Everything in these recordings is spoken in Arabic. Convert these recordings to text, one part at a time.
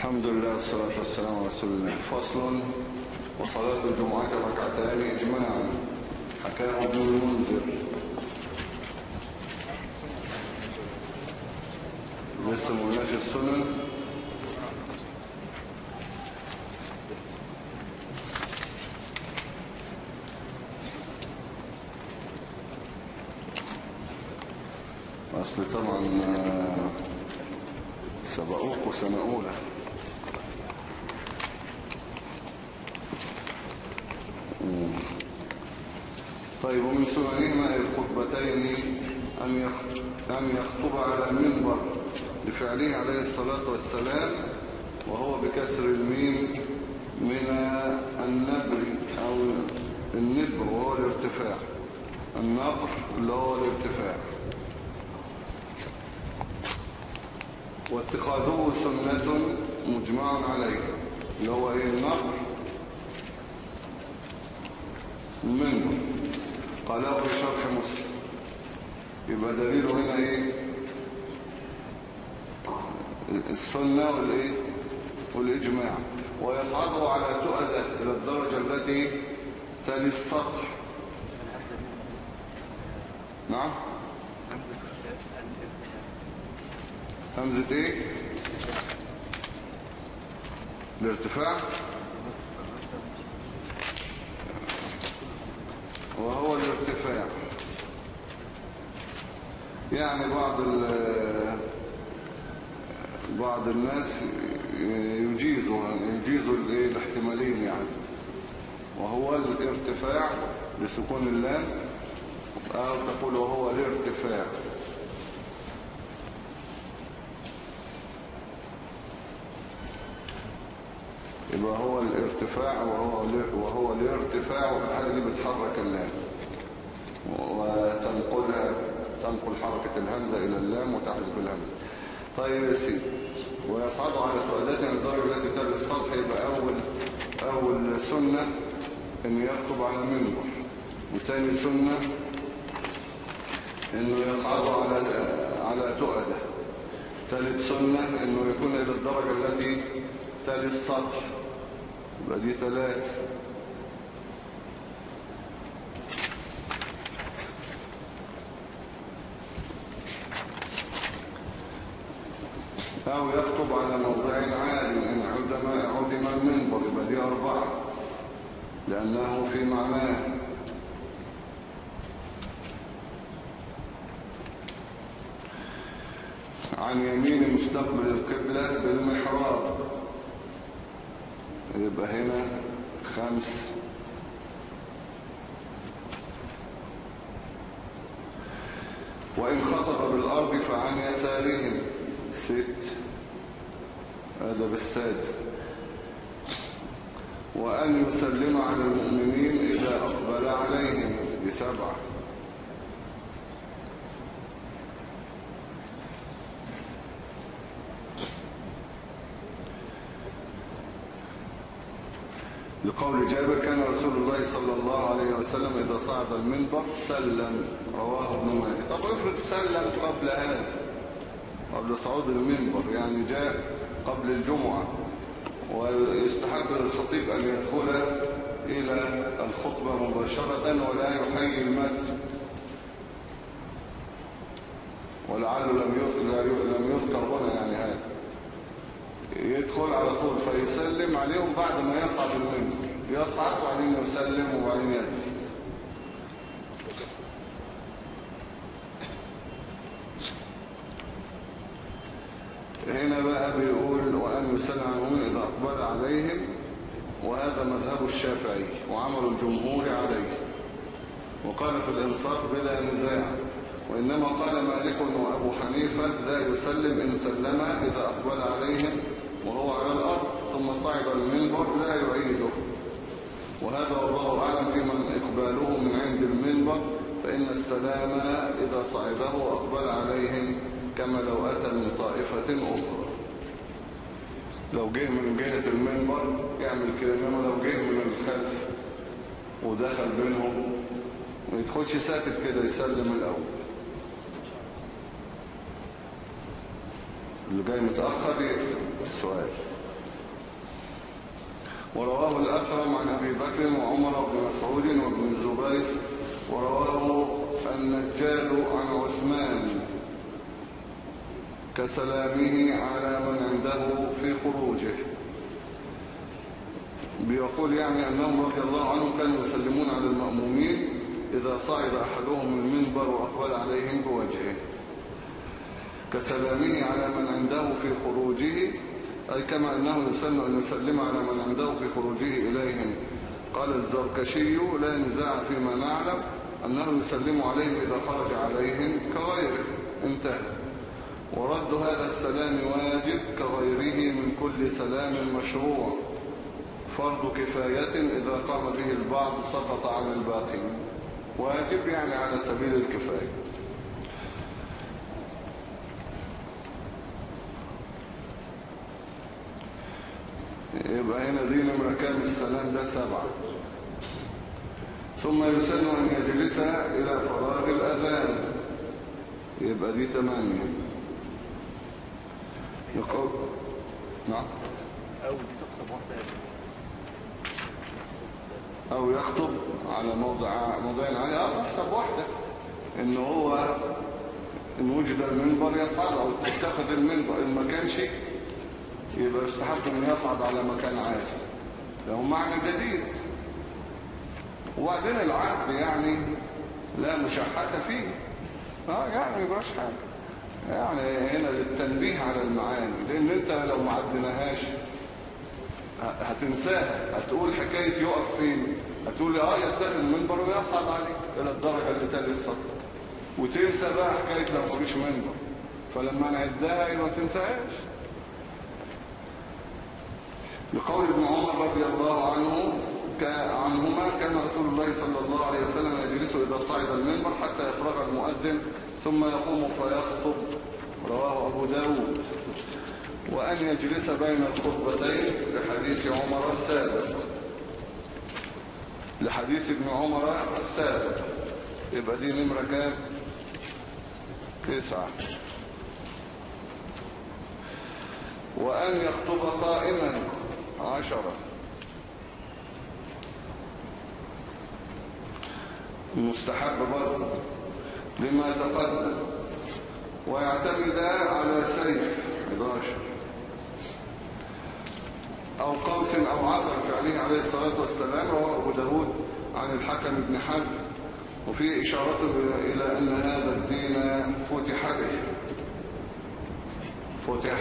الحمد لله والصلاة والسلام على رسول الله. فصل وصلاة الجمعة ركعتان إجماعا. حكاه ابن المنذر. لسه مولناش السنن. أصل طبعا آه، سبقوك سنة طيب ومن سننهما الخطبتين أن أن يخطب على المنبر لفعله عليه الصلاة والسلام وهو بكسر الميم من النبر أو النبر وهو الارتفاع. النبر اللي هو الارتفاع. واتخاذه سنة مجمع عليه اللي هو إيه؟ النقر المنبر. قاله في شرح مسلم. يبقى دليله هنا إيه؟ السنة والإيه؟ والإجماع. ويصعده على تؤدة إلى الدرجة التي تلي السطح. نعم؟ همزة إيه؟ الارتفاع. وهو الارتفاع. يعني بعض بعض الناس يجيزوا يجيزوا الاحتمالين يعني. وهو الارتفاع لسكون اللام أو تقول وهو الارتفاع. يبقى هو الارتفاع وهو وهو الارتفاع وفي الحالة دي بتحرك اللام. وتنقلها تنقل حركة الهمزة إلى اللام وتحذف الهمزة طيب يا سيدي ويصعد على تؤدته الدرجة التي تلي السطح يبقى أول أول سنة إنه يخطب على المنبر وتاني سنة إنه يصعد على على تؤدة. ثالث سنة إنه يكون إلى الدرجة التي تلي السطح يبقى دي ثلاث أو يخطب على موضع عال إن عدم عدم المنبر يبقى دي أربعة. لأنه في معناه. عن يمين مستقبل القبلة بالمحراب. يبقى هنا خمس. وإن خطب بالأرض فعن يسارهم. ست. هذا بالسادس. وأن يسلم على المؤمنين إذا أقبل عليهم. دي سبعة. لقول جابر كان رسول الله صلى الله عليه وسلم إذا صعد المنبر سلم رواه ابن ماجه. طب افرض سلم قبل هذا قبل صعود المنبر يعني جاء قبل الجمعة ويستحب للخطيب أن يدخل إلى الخطبة مباشرة ولا يحيي المسجد. ولعله لم يذكر, هنا يعني هذا. يدخل على طول فيسلم عليهم بعد ما يصعد المنبر. يصعد وبعدين يسلم وبعدين يجلس. هنا بقى بيقول وأن يسلم المؤمن إذا أقبل عليهم وهذا مذهب الشافعي وعمل الجمهور عليه. وقال في الإنصاف بلا نزاع وإنما قال مالك وأبو حنيفة لا يسلم إن سلم إذا أقبل عليهم وهو على الأرض ثم صعد المنبر لا يعيده. وهذا والله أعلم في من إقباله من عند المنبر فإن السلام إذا صعده وأقبل عليهم كما لو أتى من طائفة أخرى. لو جه من جهة المنبر يعمل كده إنما لو جه من الخلف ودخل بينهم ما يدخلش ساكت كده يسلم الأول. اللي جاي متأخر يكتب السؤال. ورواه الأثرم عن أبي بكر وعمر بن مسعود وابن الزبير ورواه النجاد عن عثمان كسلامه على من عنده في خروجه. بيقول يعني أنهم رضي الله عنهم كانوا يسلمون على المأمومين إذا صعد أحدهم المنبر وأقبل عليهم بوجهه. كسلامه على من عنده في خروجه أي كما أنه يسن أن يسلم على من عنده في خروجه إليهم. قال الزركشي لا نزاع فيما نعلم أنه يسلم عليهم إذا خرج عليهم كغيره. انتهى. ورد هذا السلام واجب كغيره من كل سلام مشروع. فرض كفاية إذا قام به البعض سقط عن الباقين واجب يعني على سبيل الكفاية. يبقى هنا دي نمرة كام؟ السلام ده سبعة. ثم يسن أن يجلس إلى فراغ الأذان. يبقى دي تمانية. يقول نعم. أو دي تقسم واحدة أو يخطب على موضع موضعين عالي أو تحسب واحدة إن هو إن وجد المنبر يصعد أو تتخذ المنبر. إن ما كانش يبقى يستحب إن يصعد على مكان عالي له معنى جديد. وبعدين العبد يعني لا مشحة فيه. آه يعني ما حاجة. يعني هنا للتنبيه على المعاني. لأن أنت لو ما عدناهاش هتنساها. هتقول حكاية يقف فين؟ هتقول آه يتخذ منبر ويصعد عليه. إلى الدرجة اللي تالي السطر. وتنسى بقى حكاية لو مفيش منبر. فلما نعدها يبقى ما تنساهاش. لقول ابن عمر رضي الله عنه عنهما كان رسول الله صلى الله عليه وسلم يجلس إذا صعد المنبر حتى يفرغ المؤذن ثم يقوم فيخطب. رواه أبو داود. وأن يجلس بين الخطبتين لحديث عمر السابق. لحديث ابن عمر السابق. يبقى دي نمرة كام؟ تسعة. وأن يخطب قائما. عشرة المستحب برضه لما تقدم ويعتمد على سيف 11 أو قوس أو عصا فعله عليه الصلاة والسلام رواه أبو داود عن الحكم بن حزم. وفيه إشارة إلى أن هذا الدين فتح به. فتح.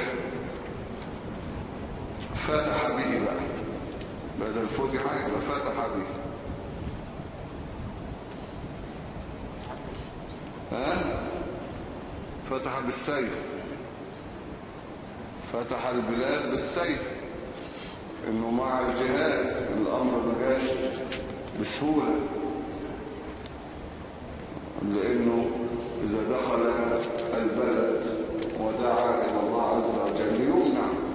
فتح به بقى بدل فتح يبقى فتح به. ها؟ فتح بالسيف. فتح البلاد بالسيف. إنه مع الجهاد الأمر ما جاش بسهولة. لأنه إذا دخل البلد ودعا إلى الله عز وجل يمنع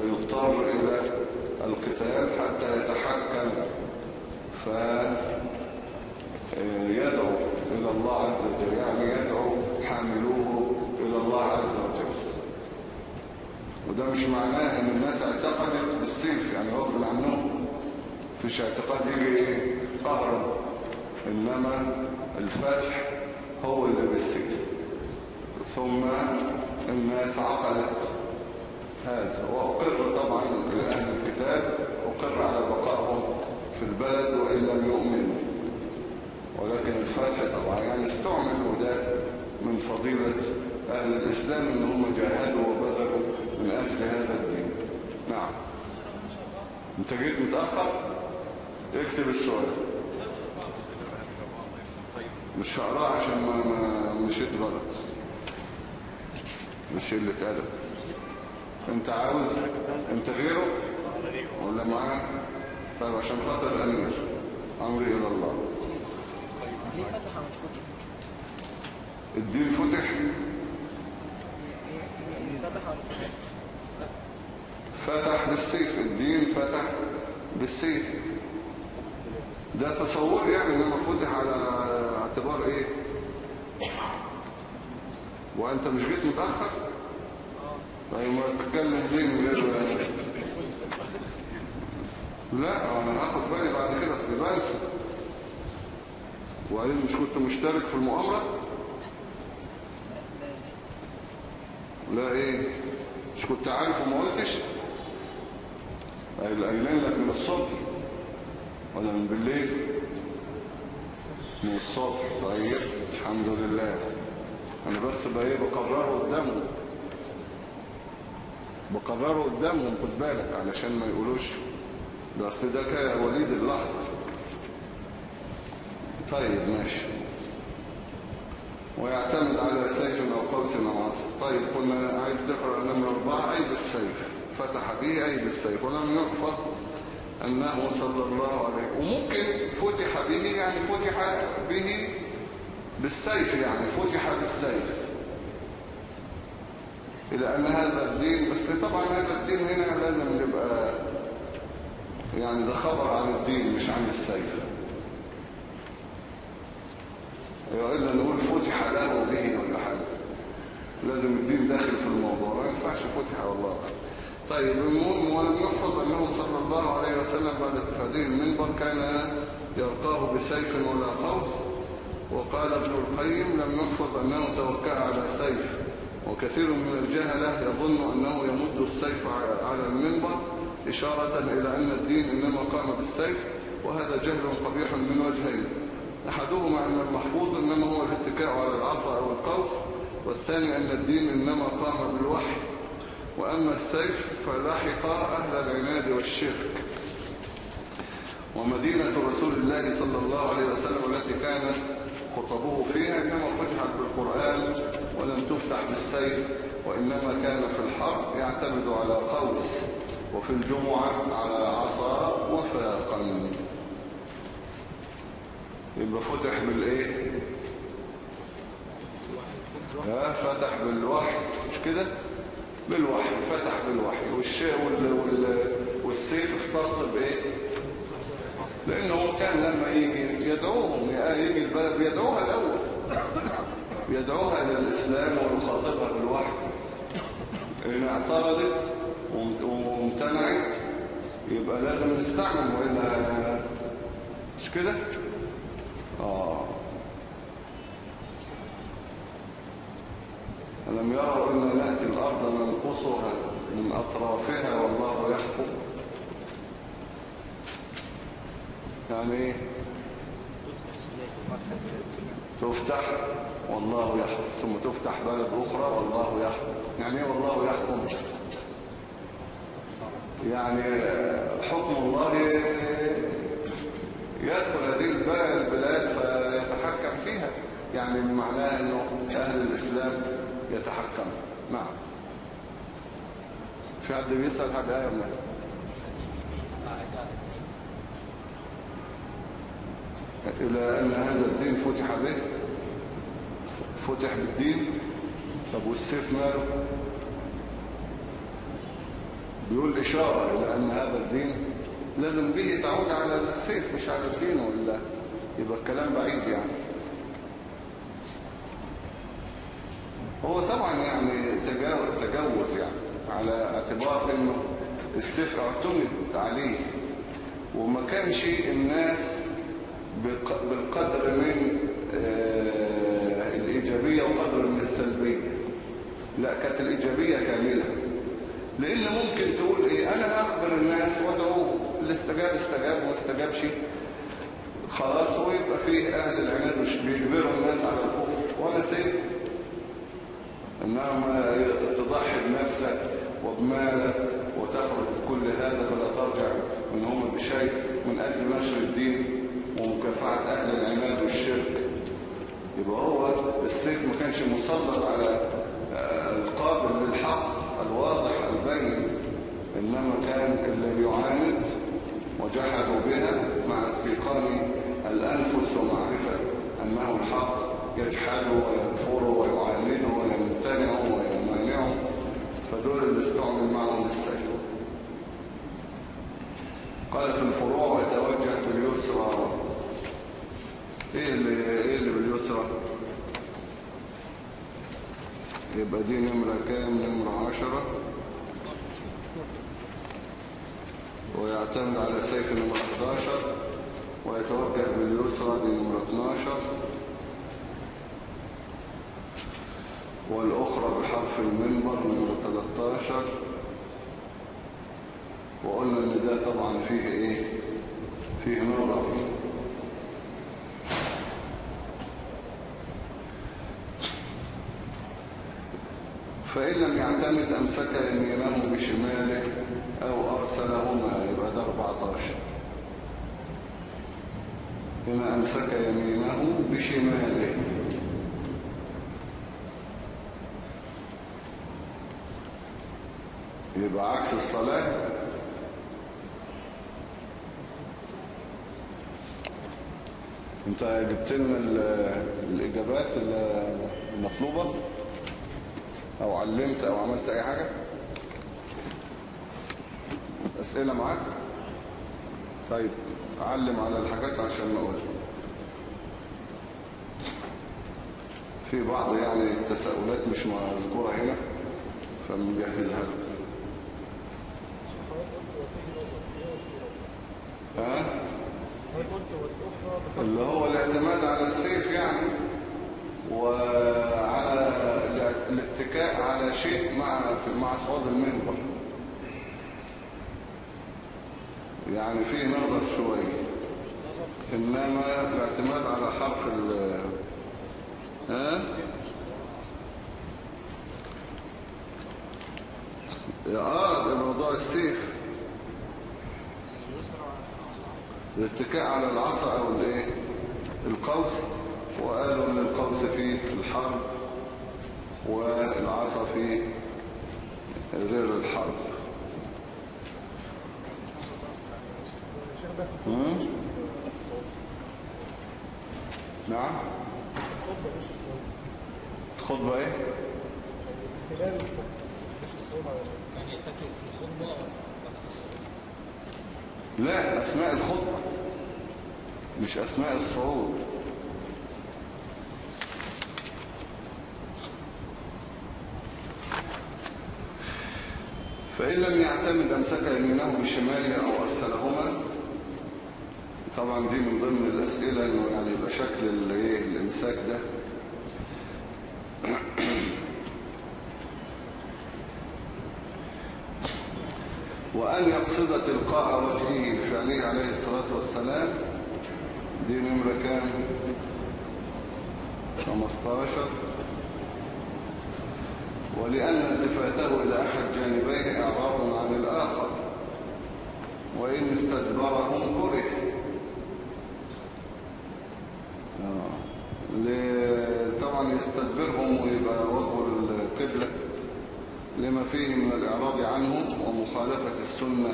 فيضطر إلى القتال حتى يتحكم فيدعو إلى الله عز وجل يعني يدعو حاملوه إلى الله عز وجل. وده مش معناه إن الناس اعتقدت بالسيف يعني غصب عنهم. فيش اعتقاد يجي إيه قهرا إنما الفتح هو اللي بالسيف. ثم الناس عقلت هذا. وأقر طبعا لأهل الكتاب أقر على بقائهم في البلد وإن لم يؤمنوا. ولكن الفتح طبعا يعني استعمل وده من فضيلة أهل الإسلام إن هم جاهدوا وبذلوا من أجل هذا الدين. نعم. أنت جيت متأخر؟ اكتب السؤال. مش هقراه عشان ما- مشيت غلط. مش اللي اتقلب انت عاوز انت غيره ولا معاه طيب عشان خاطر الامير امري إلى الله ليه فتح فتح؟ الدين فتح فتح فتح؟ فتح بالسيف الدين فتح بالسيف ده تصور يعني انما فتح على اعتبار إيه وأنت مش جيت متأخر طيب ما تتكلم ليه من غير لا أنا هاخد بالي بعد كده أصل بنسى. وبعدين مش كنت مشترك في المؤامرة؟ لا إيه؟ مش كنت عارف وما قلتش؟ قايلين لك من الصبح. ولا من بالليل. من الصبح. طيب الحمد لله. أنا بس بقى إيه بقرره قدامهم بقرره قدامهم خد بالك علشان ما يقولوش ده أصل ده كان وليد اللحظة. طيب ماشي. ويعتمد على سيف أو قوس أو عصا طيب قلنا عايز تقرأ نمرة أربعة أي بالسيف. فتح به أي بالسيف. ولم يحفظ أنه صلى الله عليه وممكن فتح به يعني فتح به بالسيف يعني فتح بالسيف. إلى أن هذا الدين بس طبعا هذا الدين هنا لازم يبقى يعني ده خبر عن الدين مش عن السيف. إلا نقول فتح له به ولا حاجة. لازم الدين داخل في الموضوع ما ينفعش فتح والله. طيب المهم ولم يحفظ أنه صلى الله عليه وسلم بعد اتخاذه المنبر كان يلقاه بسيف ولا قوس. وقال ابن القيم لم يحفظ أنه توكأ على سيف. وكثير من الجهلة يظن أنه يمد السيف على المنبر إشارة إلى أن الدين إنما قام بالسيف وهذا جهل قبيح من وجهين. أحدهما أن المحفوظ إنما هو الاتكاء على العصا أو القوس والثاني أن الدين إنما قام بالوحي. وأما السيف فلاحق أهل العناد والشرك. ومدينة رسول الله صلى الله عليه وسلم التي كانت خطبه فيها إنما فتحت بالقرآن ولم تفتح بالسيف وإنما كان في الحرب يعتمد على قوس وفي الجمعة على عصا وفاقا. يبقى فتح بالإيه؟ ها فتح بالوحي. مش كده؟ بالوحي فتح بالوحي. والشيء وال... وال... والسيف اختص بإيه؟ لأنه هو كان لما يجي يدعوهم يجي البلد بيدعوها الأول. يدعوها إلى الإسلام ويخاطبها بالوحي. ان اعترضت وامتنعت يبقى لازم نستعمل وإلا مش كده؟ آه. ألم يروا أن نأتي الأرض ننقصها من أطرافها والله يحكم. يعني إيه؟ تفتح. والله يحكم ثم تفتح بلد أخرى والله يحكم يعني إيه والله يحكم؟ يعني حكم الله يدخل هذه البلاد فيتحكم فيها. يعني معناه أنه أهل الإسلام يتحكم. نعم. في حد بيسأل حد آية ولا إلى أن هذا الدين فتح به؟ فتح بالدين. طب والسيف ماله؟ بيقول إشارة إلى أن هذا الدين لازم به تعود على السيف مش على الدين ولا يبقى الكلام بعيد يعني. هو طبعا يعني تجاوز يعني على اعتبار إنه السيف اعتمد عليه. وما كانش الناس بالقدر من الإيجابية وقدر من السلبية. لا كانت الإيجابية كاملة. لأن ممكن تقول إيه أنا هخبر الناس وادعوه اللي استجاب استجاب وما استجابش خلاص ويبقى فيه أهل العناد مش بيجبروا الناس على الكفر. وأنا سيب إنما تضحي بنفسك وبمالك وتخرج بكل هذا فلا ترجع منهم بشيء من أجل نشر الدين ومكافحة أهل العناد والشرك. يبقى هو السيف ما كانش مسلط على القابل للحق الواضح البين. إنما كان اللي يعاند وجحدوا بها مع استيقان الأنفس ومعرفة أنه الحق يجحد ويكفر ويعاند ويمتنع ويمانع فدول اللي استعمل معهم السيف. قال في الفروع يتوجه باليسرى إيه اللي, إيه اللي باليسرى؟ يبقى دي نمرة كام؟ نمرة عشرة. ويعتمد على سيف نمرة 11 ويتوجه باليسرى دي نمرة 12 والأخرى بحرف المنبر نمرة 13 وقلنا إن ده طبعا فيه إيه؟ فيه نظر. فإن لم يعتمد أمسك يمينه بشماله أو أرسلهما يبقى ده 14 هنا أمسك يمينه بشماله. يبقى عكس الصلاة. أنت جبت لنا ال- الإجابات ال- المطلوبة أو علمت أو عملت أي حاجة. أسئلة معاك؟ طيب علم على الحاجات عشان نقول في بعض يعني التساؤلات مش مذكورة هنا فمجهزها لك ها اللي هو الاعتماد على السيف يعني وعلى الاتكاء على شيء مع مع صعود المنبر. يعني فيه نظر شوية إنما الاعتماد على حرف ال ها؟ آه ده موضوع السيف الاتكاء على العصا أو الإيه؟ القوس. وقالوا إن القوس فيه الحرب. والعصا فيه غير الحرب؟ نعم. خطبة إيه؟ يعني يتكئ في الخطبة بعد الصلاة لا أثناء الخطبة مش أثناء الصعود. فإن لم يعتمد أمسك يمينه بشماله أو أرسلهما طبعا دي من ضمن الأسئلة إنه يعني يبقى شكل إيه الإمساك ده. وأن يقصد تلقاء وجهه بفعله عليه الصلاة والسلام دي نمرة كام؟ 15 ولأن التفاته إلى أحد جانبيه إعراض عن الآخر وإن استدبرهم كره آه. طبعا يستدبرهم ويبقى وجه القبلة لما فيه من الإعراض عنه ومخالفة السنة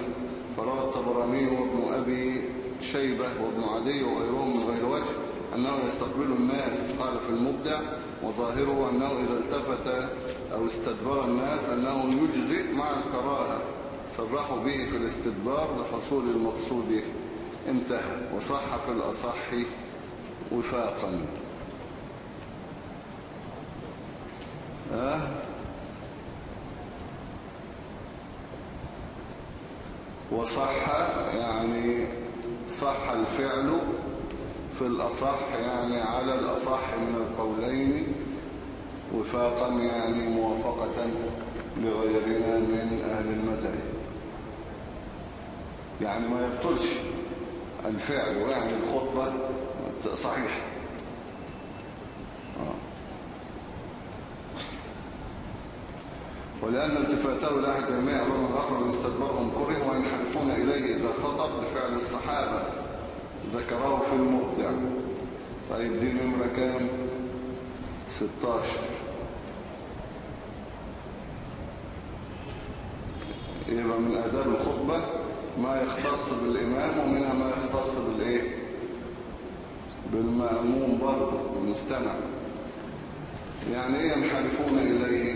فروى الطبراني وابن أبي شيبة وابن عدي وغيرهم من غير وجه أنه يستقبل الناس قال في المبدع وظاهره أنه إذا التفت أو استدبر الناس أنه يجزئ مع الكراهة صرحوا به في الاستدبار لحصول المقصود انتهى وصح في الأصح وفاقا. أه؟ وصح يعني صح الفعل في الأصح يعني على الأصح من القولين. وفاقا يعني موافقة لغيرنا من أهل المذهب يعني ما يبطلش الفعل ويعني الخطبة صحيح. ولأن التفاته أحد جميع أمام الآخر من استدبرهم كره وينحرفون إليه إذا خطب بفعل الصحابة ذكره في المبدع. طيب دي نمرة كام 16 يبقى من آداب الخطبة ما يختص بالإمام ومنها ما يختص بالإيه؟ بالمأموم برضه المستمع يعني إيه ينحرفون إليه؟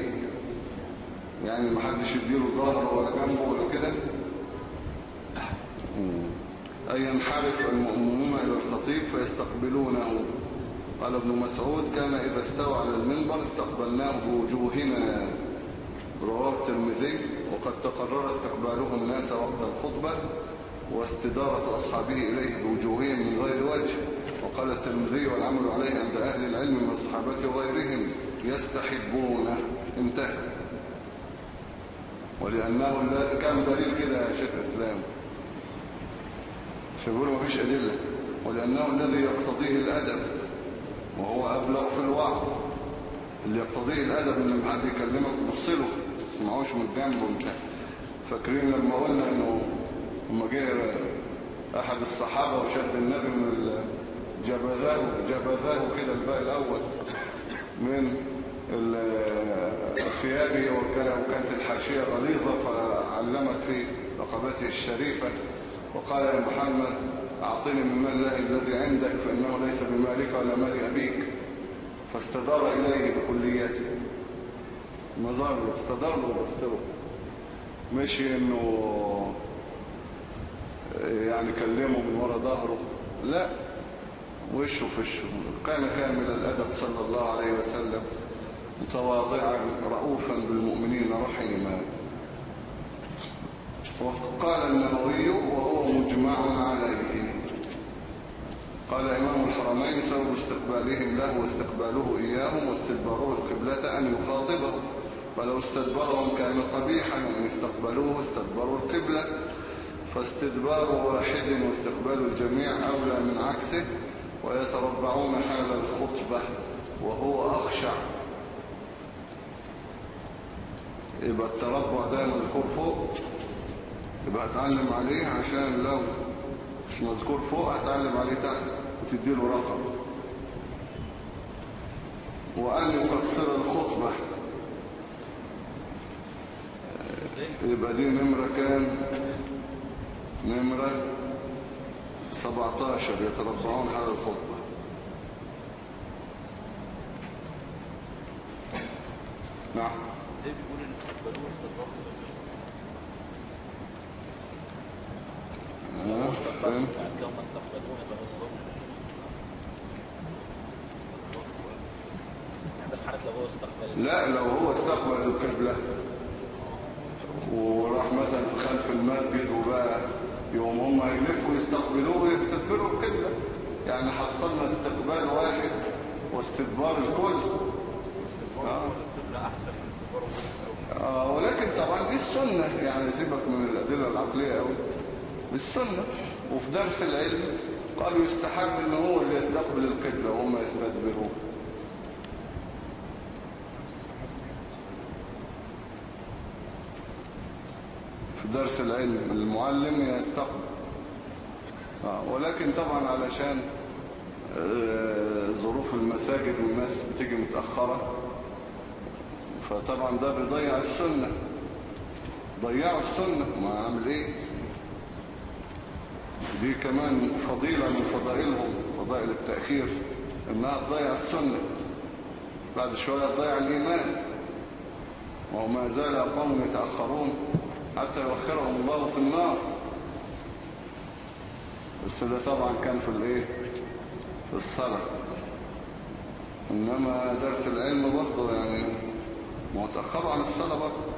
يعني ما حدش يديله ظهره ولا جنبه ولا كده؟ أي ينحرف المؤمنون إلى الخطيب فيستقبلونه. قال ابن مسعود كان إذا استوى على المنبر استقبلناه بوجوهنا. رواه الترمذي وقد تقرر استقباله الناس وقت الخطبة واستدارة أصحابه إليه بوجوههم من غير وجه. وقال الترمذي والعمل عليه عند أهل العلم من الصحابة وغيرهم يستحبونه انتهى. ولأنه لا كم دليل كده يا شيخ إسلام مش بيقولوا مفيش أدلة. ولأنه الذي يقتضيه الأدب. وهو أبلغ في الوعظ اللي يقتضيه الأدب إن لما حد يكلمك تبص له تسمعوش من الجنب وانت فاكرين لما قلنا إنه لما جه أحد الصحابة وشد النبي من جبذاه جبذاه كده الباء الأول من ثيابه وكان- وكانت الحاشية غليظة فعلمت في رقبته الشريفة. وقال يا محمد أعطني من مال الذي عندك فإنه ليس بمالك ولا مال أبيك. فاستدار إليه بكليته. مزار له استدار له بس هو مش إنه يعني كلمه من وراء ظهره. لا وشه في وشه. كان كامل الأدب صلى الله عليه وسلم. متواضعا رؤوفا بالمؤمنين رحيما. وقال النووي وهو مجمع عليه. قال إمام الحرمين سبب استقبالهم له واستقباله إياهم واستدباره القبلة أن يخاطبه. فلو استدبرهم كان قبيحا وإن استقبلوه استدبروا القبلة. فاستدبار واحد واستقبال الجميع أولى من عكسه ويتربعون حال الخطبة وهو أخشع. يبقى التربع ده مذكور فوق. يبقى هتعلم عليه عشان لو مش مذكور فوق هتعلم عليه تحت. وتديله رقم. وأن يقصر الخطبة. يبقى دي نمرة كام؟ نمرة 17 يتربعون حال الخطبة. نعم. إزاي بيقول إن استقبلوه واستقبلوه آه، فهمت لو ما استقبلونا بقى الله ده في حالة لو هو استقبل لا لو هو استقبل القبلة وراح مثلا في خلف المسجد وبقى يوم هم هيلفوا يستقبلوه ويستدبروا القبلة. يعني حصلنا استقبال واحد واستدبار الكل. آه. آه ولكن طبعا دي السنة. يعني سيبك من الأدلة العقلية قوي السنة. وفي درس العلم قالوا يستحب إن هو اللي يستقبل القبلة وهم يستدبروه. درس العلم المعلم يستقبل. آه ولكن طبعا علشان آه، ظروف المساجد والناس بتيجي متأخرة فطبعا ده بيضيع السنة. ضيعوا السنة. ما عامل إيه؟ دي كمان فضيلة من فضائلهم فضائل التأخير إنها تضيع السنة. بعد شوية تضيع الإيمان. وما زال قوم يتأخرون. حتى يؤخرهم الله في النار. بس ده طبعا كان في الإيه؟ في الصلاة. إنما درس العلم برضه يعني متأخر عن الصلاة برضه.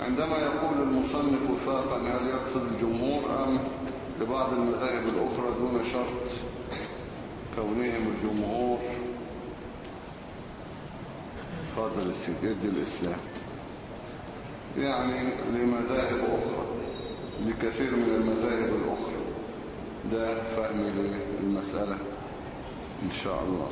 عندما يقول المصنف وفاقا هل يقصد الجمهور أم لبعض المذاهب الأخرى دون شرط كونهم الجمهور؟ فاضل السيد يدي الإسلام. يعني لمذاهب أخرى لكثير من المذاهب الأخرى. ده فهم للمسألة إن شاء الله.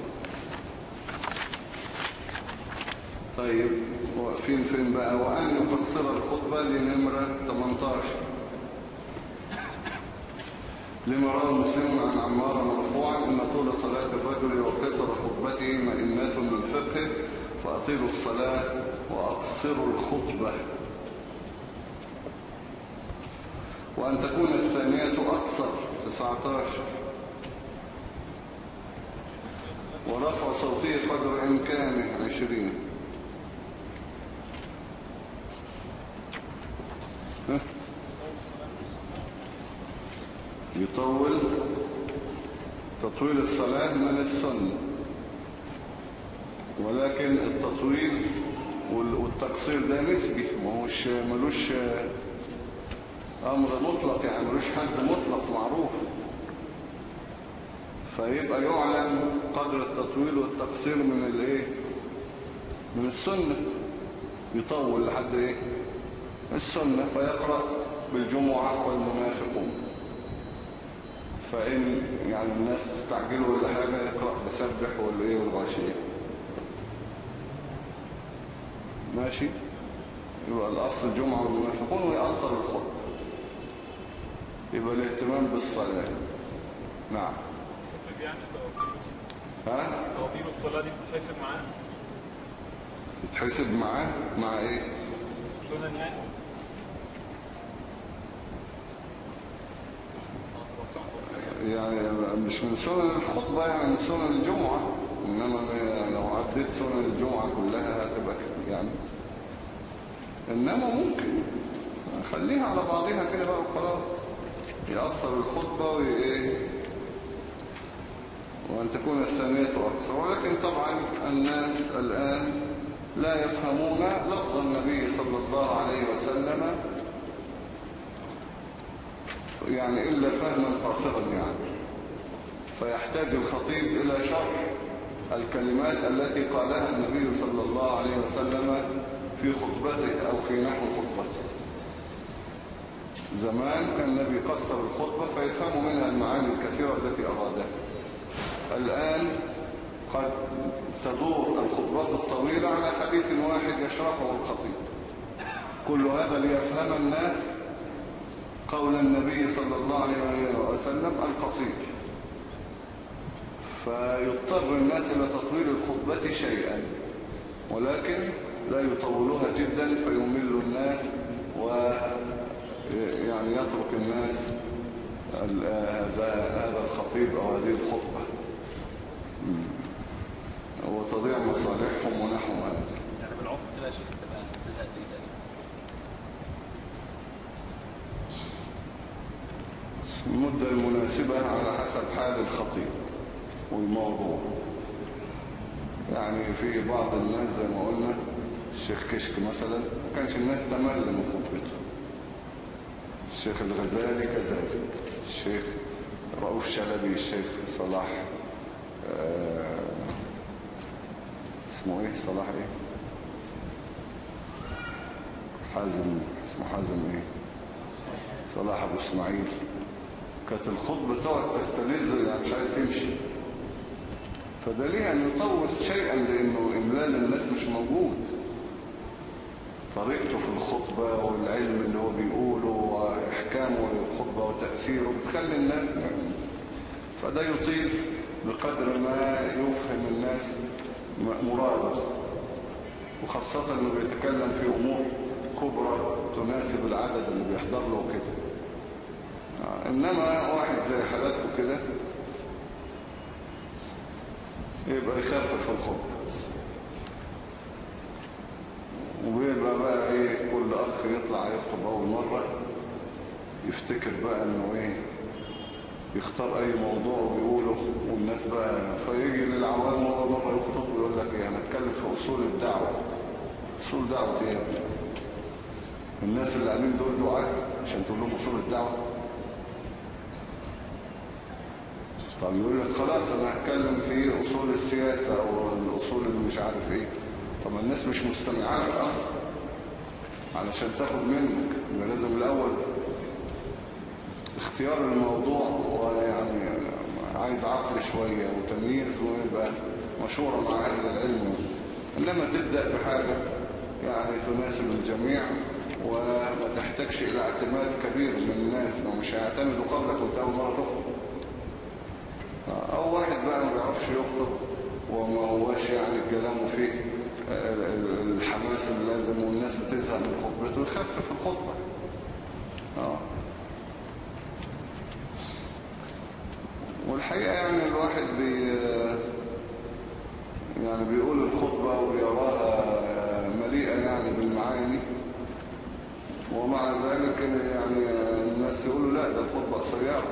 طيب واقفين فين بقى؟ وأن يقصر الخطبة لنمرة 18 لما روى عن عمار مرفوعا إن طول صلاة الرجل وقصر خطبته مئنات من فقه فأطيلوا الصلاة وأقصروا الخطبة. وأن تكون الثانية أقصر 19 ورفع صوته قدر إمكانه 20 ها؟ يطول تطويل الصلاة من السنة ولكن التطويل وال- والتقصير ده نسبي ما هوش ملوش أمر مطلق يعني ملوش حد مطلق معروف. فيبقى يعلم قدر التطويل والتقصير من الإيه؟ من السنة. يطول لحد إيه؟ السنة. فيقرأ بالجمعة والمنافقون. فإن يعني الناس تستعجلوا ولا حاجة يقرأ بسبح والإيه والغاشية. ماشي؟ يبقى الأصل الجمعة والمنافقون ويأثر الخطبة. يبقى الاهتمام بالصلاة. نعم. ها؟ فواتير الصلاة دي بتتحسب معاه؟ تتحسب معاه مع إيه؟ سنن يعني يعني مش من سنن الخطبة يعني من سنن الجمعة. إنما لو عديت سنن الجمعة كلها هتبقى يعني. إنما ممكن. خليها على بعضها كده بقى وخلاص. يأثر الخطبة وإيه؟ وأن تكون الثانية أكثر ولكن طبعا الناس الآن لا يفهمون لفظ النبي صلى الله عليه وسلم يعني إلا فهما قاصرا يعني. فيحتاج الخطيب إلى شرح الكلمات التي قالها النبي صلى الله عليه وسلم في خطبته أو في نحو خطبته زمان كان النبي قصر الخطبة فيفهم منها المعاني الكثيرة التي أرادها. الآن قد تدور الخطبات الطويلة على حديث واحد يشرحه الخطيب. كل هذا ليفهم الناس قول النبي صلى الله عليه وسلم القصير. فيضطر الناس إلى تطويل الخطبة شيئا ولكن لا يطولها جدا فيمل الناس ويعني يترك الناس ال- هذا هذا الخطيب أو هذه الخطبة. وتضيع مصالحهم ونحو هذا يعني كده يا شيخ تبقى تقريبا؟ المدة المناسبة على حسب حال الخطيب والموضوع. يعني في بعض الناس زي ما قلنا الشيخ كشك مثلا ما كانش الناس تمل من خطبته. الشيخ الغزالي كذلك. الشيخ رؤوف شلبي الشيخ صلاح آه اسمه إيه؟ صلاح إيه؟ حازم اسمه حازم إيه؟ صلاح أبو إسماعيل. كانت الخطبة تقعد تستلذ يعني مش عايز تمشي. فده ليه أن يطول شيئا؟ لأنه إملال الناس مش موجود. طريقته في الخطبة والعلم اللي هو بيقوله وإحكامه للخطبة وتأثيره بتخلي الناس فده يطيل بقدر ما يفهم الناس مراده وخاصة إنه بيتكلم في أمور كبرى تناسب العدد اللي بيحضر له كده إنما واحد زي حالاتكم كده يبقى يخفف الخطبة. ويبقى بقى إيه كل أخ يطلع يخطب أول مرة يفتكر بقى إنه إيه يختار أي موضوع ويقوله والناس بقى فيجي للعوام اول مرة يخطب ويقول لك إيه هنتكلم في أصول الدعوة. أصول دعوة إيه يا ابني؟ الناس اللي قاعدين دول دعاء عشان تقول لهم أصول الدعوة. طب يقول لك خلاص أنا هتكلم في أصول السياسة أو الاصول اللي مش عارف إيه. طب الناس مش مستمعة لك أصلا علشان تاخد منك يبقى لازم الأول اختيار الموضوع. ويعني عايز عقل شوية وتمييز ويبقى مشورة مع أهل العلم. انما تبدأ بحاجة يعني تناسب الجميع وما تحتاجش إلى اعتماد كبير من الناس ومش هيعتمدوا قبلك وأنت أول مرة تخطب. أو واحد بقى ما بيعرفش يخطب وما هواش يعني كلامه فيه. الحماس اللازم والناس بتزهق من خطبته يخفف الخطبة. آه. والحقيقة يعني الواحد بي يعني بيقول الخطبة وبيراها مليئة يعني بالمعاني. ومع ذلك يعني الناس يقولوا لا ده الخطبة قصيرة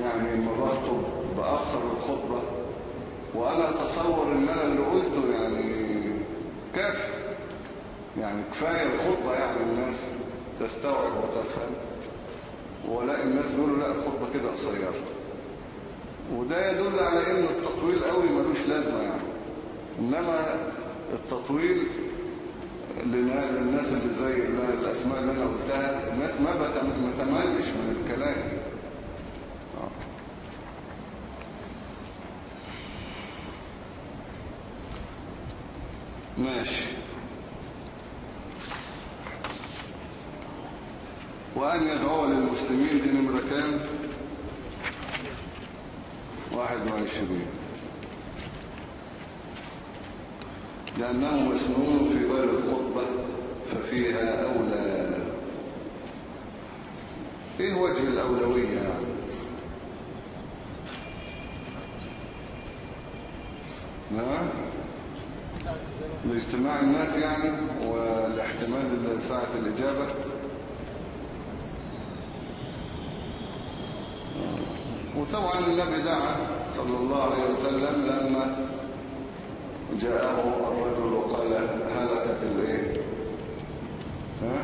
يعني بخطب بأثر الخطبة وأنا أتصور إن أنا اللي قلته يعني كافي. يعني كفاية الخطبة يعني الناس تستوعب وتفهم. ولا الناس بيقولوا لا الخطبة كده قصيرة. وده يدل على إن التطويل قوي ملوش لازمة يعني. إنما التطويل لنا- للناس اللي زي الاسماء اللي أنا قلتها الناس ما بتم- ما تملش من الكلام. ماشي وأن يدعو للمسلمين دي نمرة كام؟ واحد وعشرين لأنهم مسنون في غير الخطبة ففيها أولى إيه وجه الأولوية يعني؟ نعم؟ لاجتماع الناس يعني والاحتمال ساعة الإجابة. وطبعا النبي دعا صلى الله عليه وسلم لما جاءه الرجل وقال هلكت الإيه؟ ها؟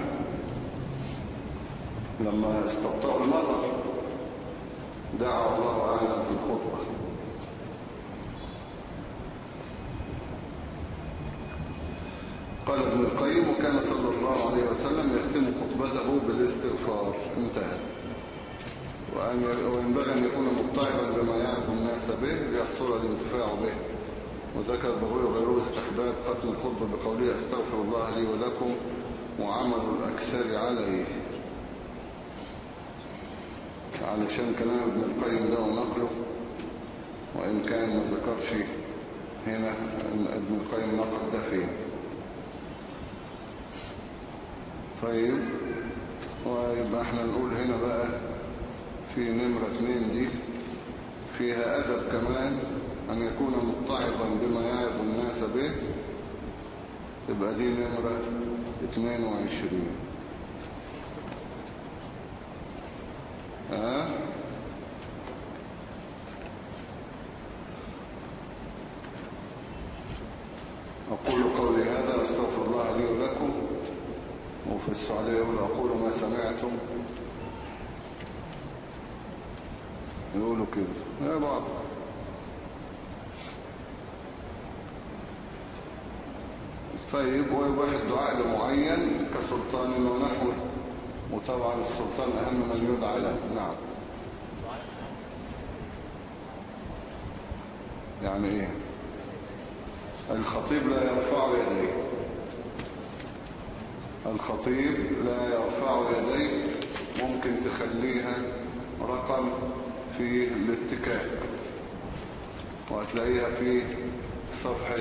لما استبطأوا المطر. دعا الله أعلم في الخطبة. قال ابن القيم وكان صلى الله عليه وسلم يختم خطبته بالاستغفار. انتهى. وينبغي أن يكون متعظا بما يعرف الناس به ليحصل الانتفاع به. وذكر البغوي وغيره استحباب ختم الخطبة بقوله أستغفر الله لي ولكم وعمل الأكثر عليه. علشان كلام ابن القيم ده ونقله وإن كان ما ذكرش هنا ابن القيم نقل ده فين. طيب. ويبقى إحنا نقول هنا بقى في نمرة اتنين دي فيها أدب كمان أن يكون متعظا بما يعظ الناس به. تبقى دي نمرة اتنين وعشرين. ها؟ أقول قولي هذا أستغفر الله لي ولكم. وفي السعودية يقول أقول ما سمعتم. يقولوا كده يا بعض. طيب ويباح الدعاء لمعين كسلطان ونحوه وطبعا السلطان أهم من يدعى له. نعم. يعني إيه؟ الخطيب لا يرفع يديه. الخطيب لا يرفع يديه ممكن تخليها رقم في الاتكاء. وهتلاقيها في صفحة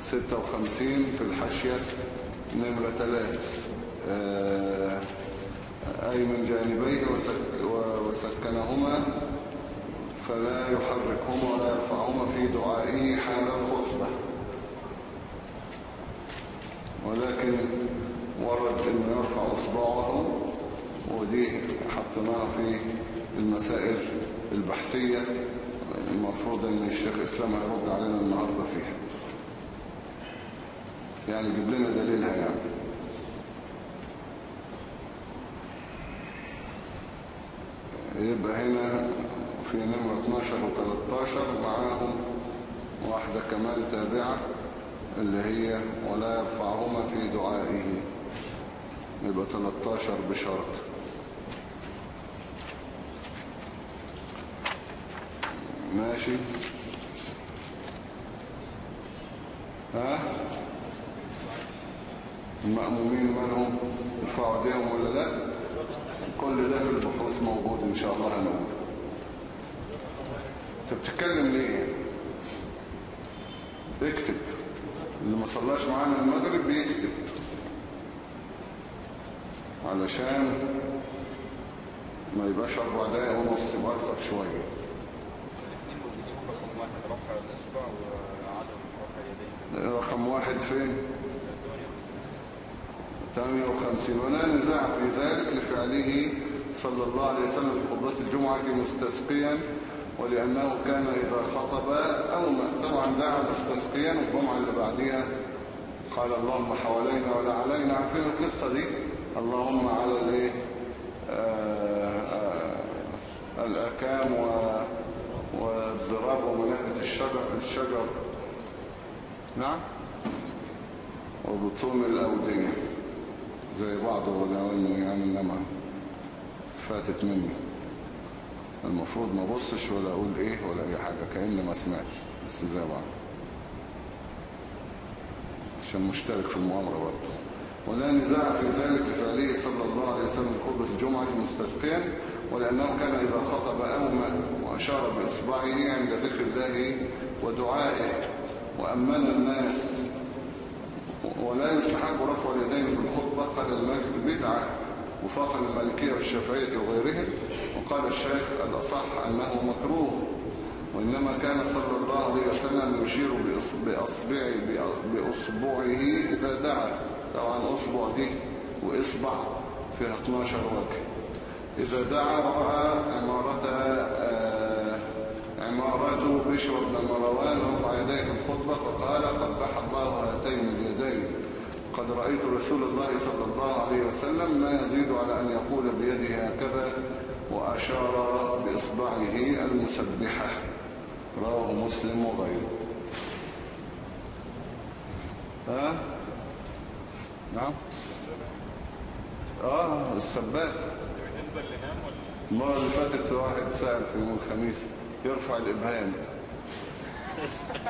56 في الحاشية نمرة 3 أي من جانبيه وسك وسكنهما فلا يحركهما ولا يرفعهما في دعائه حال الخطبة. ولكن أنه يرفع إصبعه ودي حطيناها في المسائل البحثية المفروض أن الشيخ إسلام هيرد علينا النهاردة فيها. يعني جيب لنا دليلها يعني. يبقى هنا في نمرة 12 و13 معاهم واحدة كمان تابعة اللي هي ولا يرفعهما في دعائه. يبقى 13 بشرط. ماشي. ها؟ المأمومين منهم يرفعوا ايديهم ولا لا؟ كل ده في البحوث موجود إن شاء الله هنقول انت بتتكلم ليه؟ اكتب. اللي ما صلاش معانا المغرب بيكتب. علشان ما يبقاش أربع دقايق ونص يبقى رفع اليدين رقم واحد فين؟ 58 ولا نزاع في ذلك لفعله صلى الله عليه وسلم في خطبة الجمعة مستسقيا ولأنه كان إذا خطب أو ما طبعا دعا مستسقيا والجمعة اللي بعديها قال اللهم حوالينا ولا علينا. عارفين القصة دي اللهم على الايه؟ آه، آه، الأكام و- والذراب ومنابت الشجر الشجر. نعم؟ وبطون الأودية. زي بعض ولو يعني إنما فاتت مني. المفروض ما بصش ولا أقول إيه ولا أي حاجة كأني ما سمعتش. بس زي بعض. عشان مشترك في المؤامرة برضه. ولا نزاع في ذلك لفعله صلى الله عليه وسلم خطبة الجمعة مستسقيا ولأنه كان إذا خطب أومأ وأشار بإصبعه عند ذكر الله ودعائه وأمن الناس ولا يستحب رفع اليدين في الخطبة قال المجد بدعة وفاقا المالكية والشافعية وغيرهم وقال الشيخ الأصح أنه مكروه وإنما كان صلى الله عليه وسلم يشير بأصبعه بأصبعه إذا دعا. طبعا أصبع دي وإصبع فيها 12 وجه. إذا دعا ورأى عمارة آه، عمارة بشر بن مروان رفع يديه في الخطبة فقال قبح الله هاتين اليدين. قد رأيت رسول الله صلى الله عليه وسلم ما يزيد على أن يقول بيده هكذا وأشار بإصبعه المسبحة. رواه مسلم وغيره. ها؟ نعم. آه السباك. بالنسبة اللي نام ولا؟ المرة اللي فاتت واحد سأل في يوم الخميس يرفع الإبهام.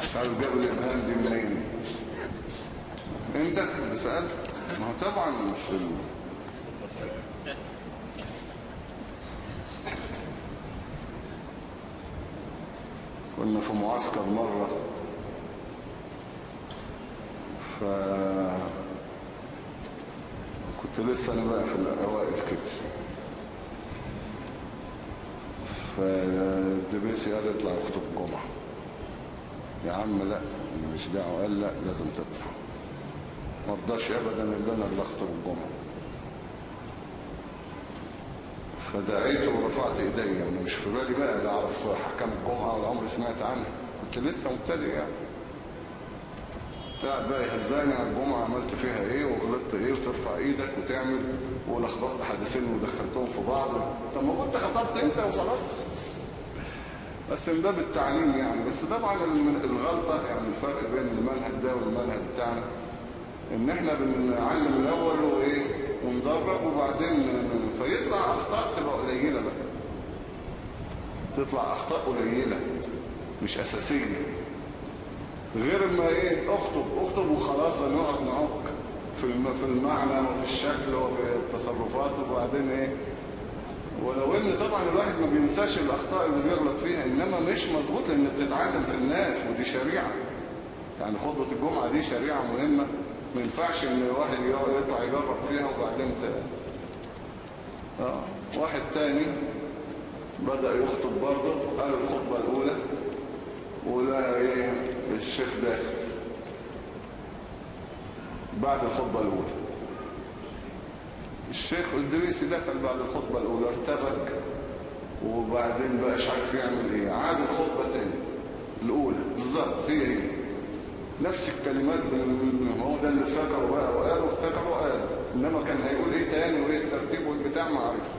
مش عارف جاب الإبهام دي منين. أنت؟ اللي سألت. ما هو طبعا مش ال... كنا في معسكر مرة. ف كنت لسه أنا بقى في الأوائل كده. فالدبيسي قال اطلع اخطب الجمعة يا عم لا مش دعوة. قال لا لازم تطلع. ما رضاش ابدا الا أنا اللي اخطب الجمعة فدعيت ورفعت إيدي. أنا مش في بالي بقى لا أعرف حكام الجمعة ولا عمري سمعت عنها. كنت لسه مبتدئ يعني. قاعد بقى يهزاني على الجمعة عملت فيها إيه؟ وغلطت إيه؟ وترفع إيدك وتعمل ولخبطت حديثين ودخلتهم في بعض. طب ما كنت خطبت أنت وخلاص. بس من باب التعليم يعني. بس طبعا الغلطة يعني الفرق بين المنهج ده والمنهج بتاعنا. إن إحنا بنعلم الأول وإيه؟ وندرب وبعدين فيطلع أخطاء تبقى قليلة بقى. تطلع أخطاء قليلة مش أساسية. غير ما إيه اخطب. اخطب وخلاص نقعد نعك في في المعنى وفي الشكل وفي التصرفات وبعدين إيه. ولو ان طبعا الواحد ما بينساش الأخطاء اللي بيغلط فيها إنما مش مظبوط لأن بتتعلم في الناس ودي شريعة. يعني خطبة الجمعة دي شريعة مهمة. ما ينفعش إن واحد يطلع يجرب فيها وبعدين ت... آه. واحد تاني بدأ يخطب برضه قال الخطبة الأولى ولا إيه؟ الشيخ داخل بعد الخطبة الأولى. الشيخ الدريسي دخل بعد الخطبة الأولى ارتبك وبعدين بقاش عارف يعمل إيه. عاد الخطبة تاني الأولى. بالظبط هي هي. نفس الكلمات هو ده اللي فكروا بقى وقالوا افتكروا قالوا إنما كان هيقول إيه تاني وإيه الترتيب والبتاع ما عارف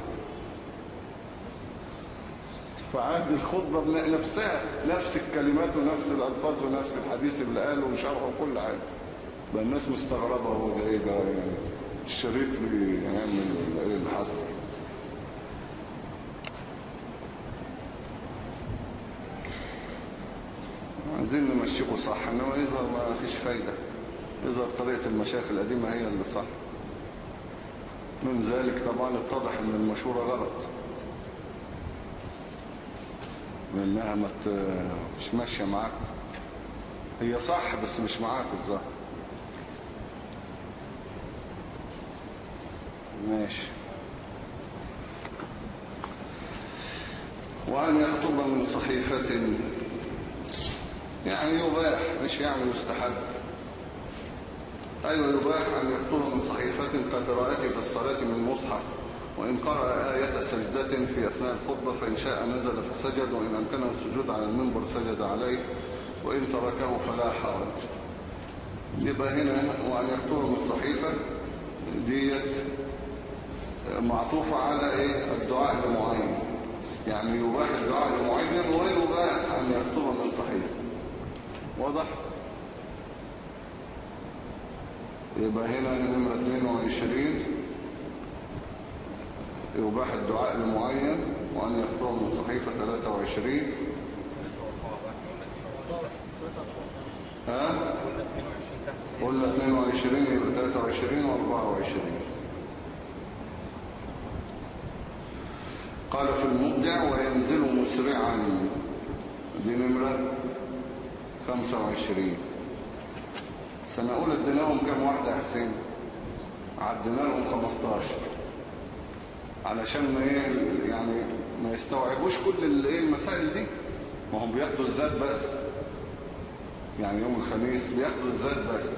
فعاد الخطبة نفسها نفس الكلمات ونفس الألفاظ ونفس الحديث اللي قاله وشرحه وكل حاجة. بقى الناس مستغربة هو ده إيه ده يعني الشريط بيعمل ولا إيه اللي حصل. عايزين نمشيكوا صح إنما يظهر ما فيش فايدة. يظهر طريقة المشايخ القديمة هي اللي صح. من ذلك طبعا اتضح إن المشورة غلط. لانها ما ت- مش ماشية معاكم هي صح بس مش معاكم الظاهر ماشي. وأن يخطب من صحيفة يعني يباح مش يعني يستحب. أيوة يباح أن يخطب من صحيفة كقراءته في الصلاة من مصحف. وإن قرأ آية سجدة في أثناء الخطبة فإن شاء نزل فسجد وإن أمكنه السجود على المنبر سجد عليه وإن تركه فلا حرج. يبقى هنا وأن يخطر من الصحيفة ديت معطوفة على إيه؟ الدعاء لمعين يعني يباح الدعاء لمعين ويباح أن يخطر من صحيفة. واضح؟ يبقى هنا نمرة 22 يباح الدعاء لمعين وأن يخطر من صحيفة 23 ها؟ قلنا 22 يبقى 23 و24 قال في المبدع وينزل مسرعا. دي نمرة 25 سنة أولى اديناهم كم واحدة يا حسين؟ عدينا لهم 15 علشان ما إيه يعني ما يستوعبوش كل الايه المسائل دي. ما هم بياخدوا الزاد بس. يعني يوم الخميس بياخدوا الزاد بس.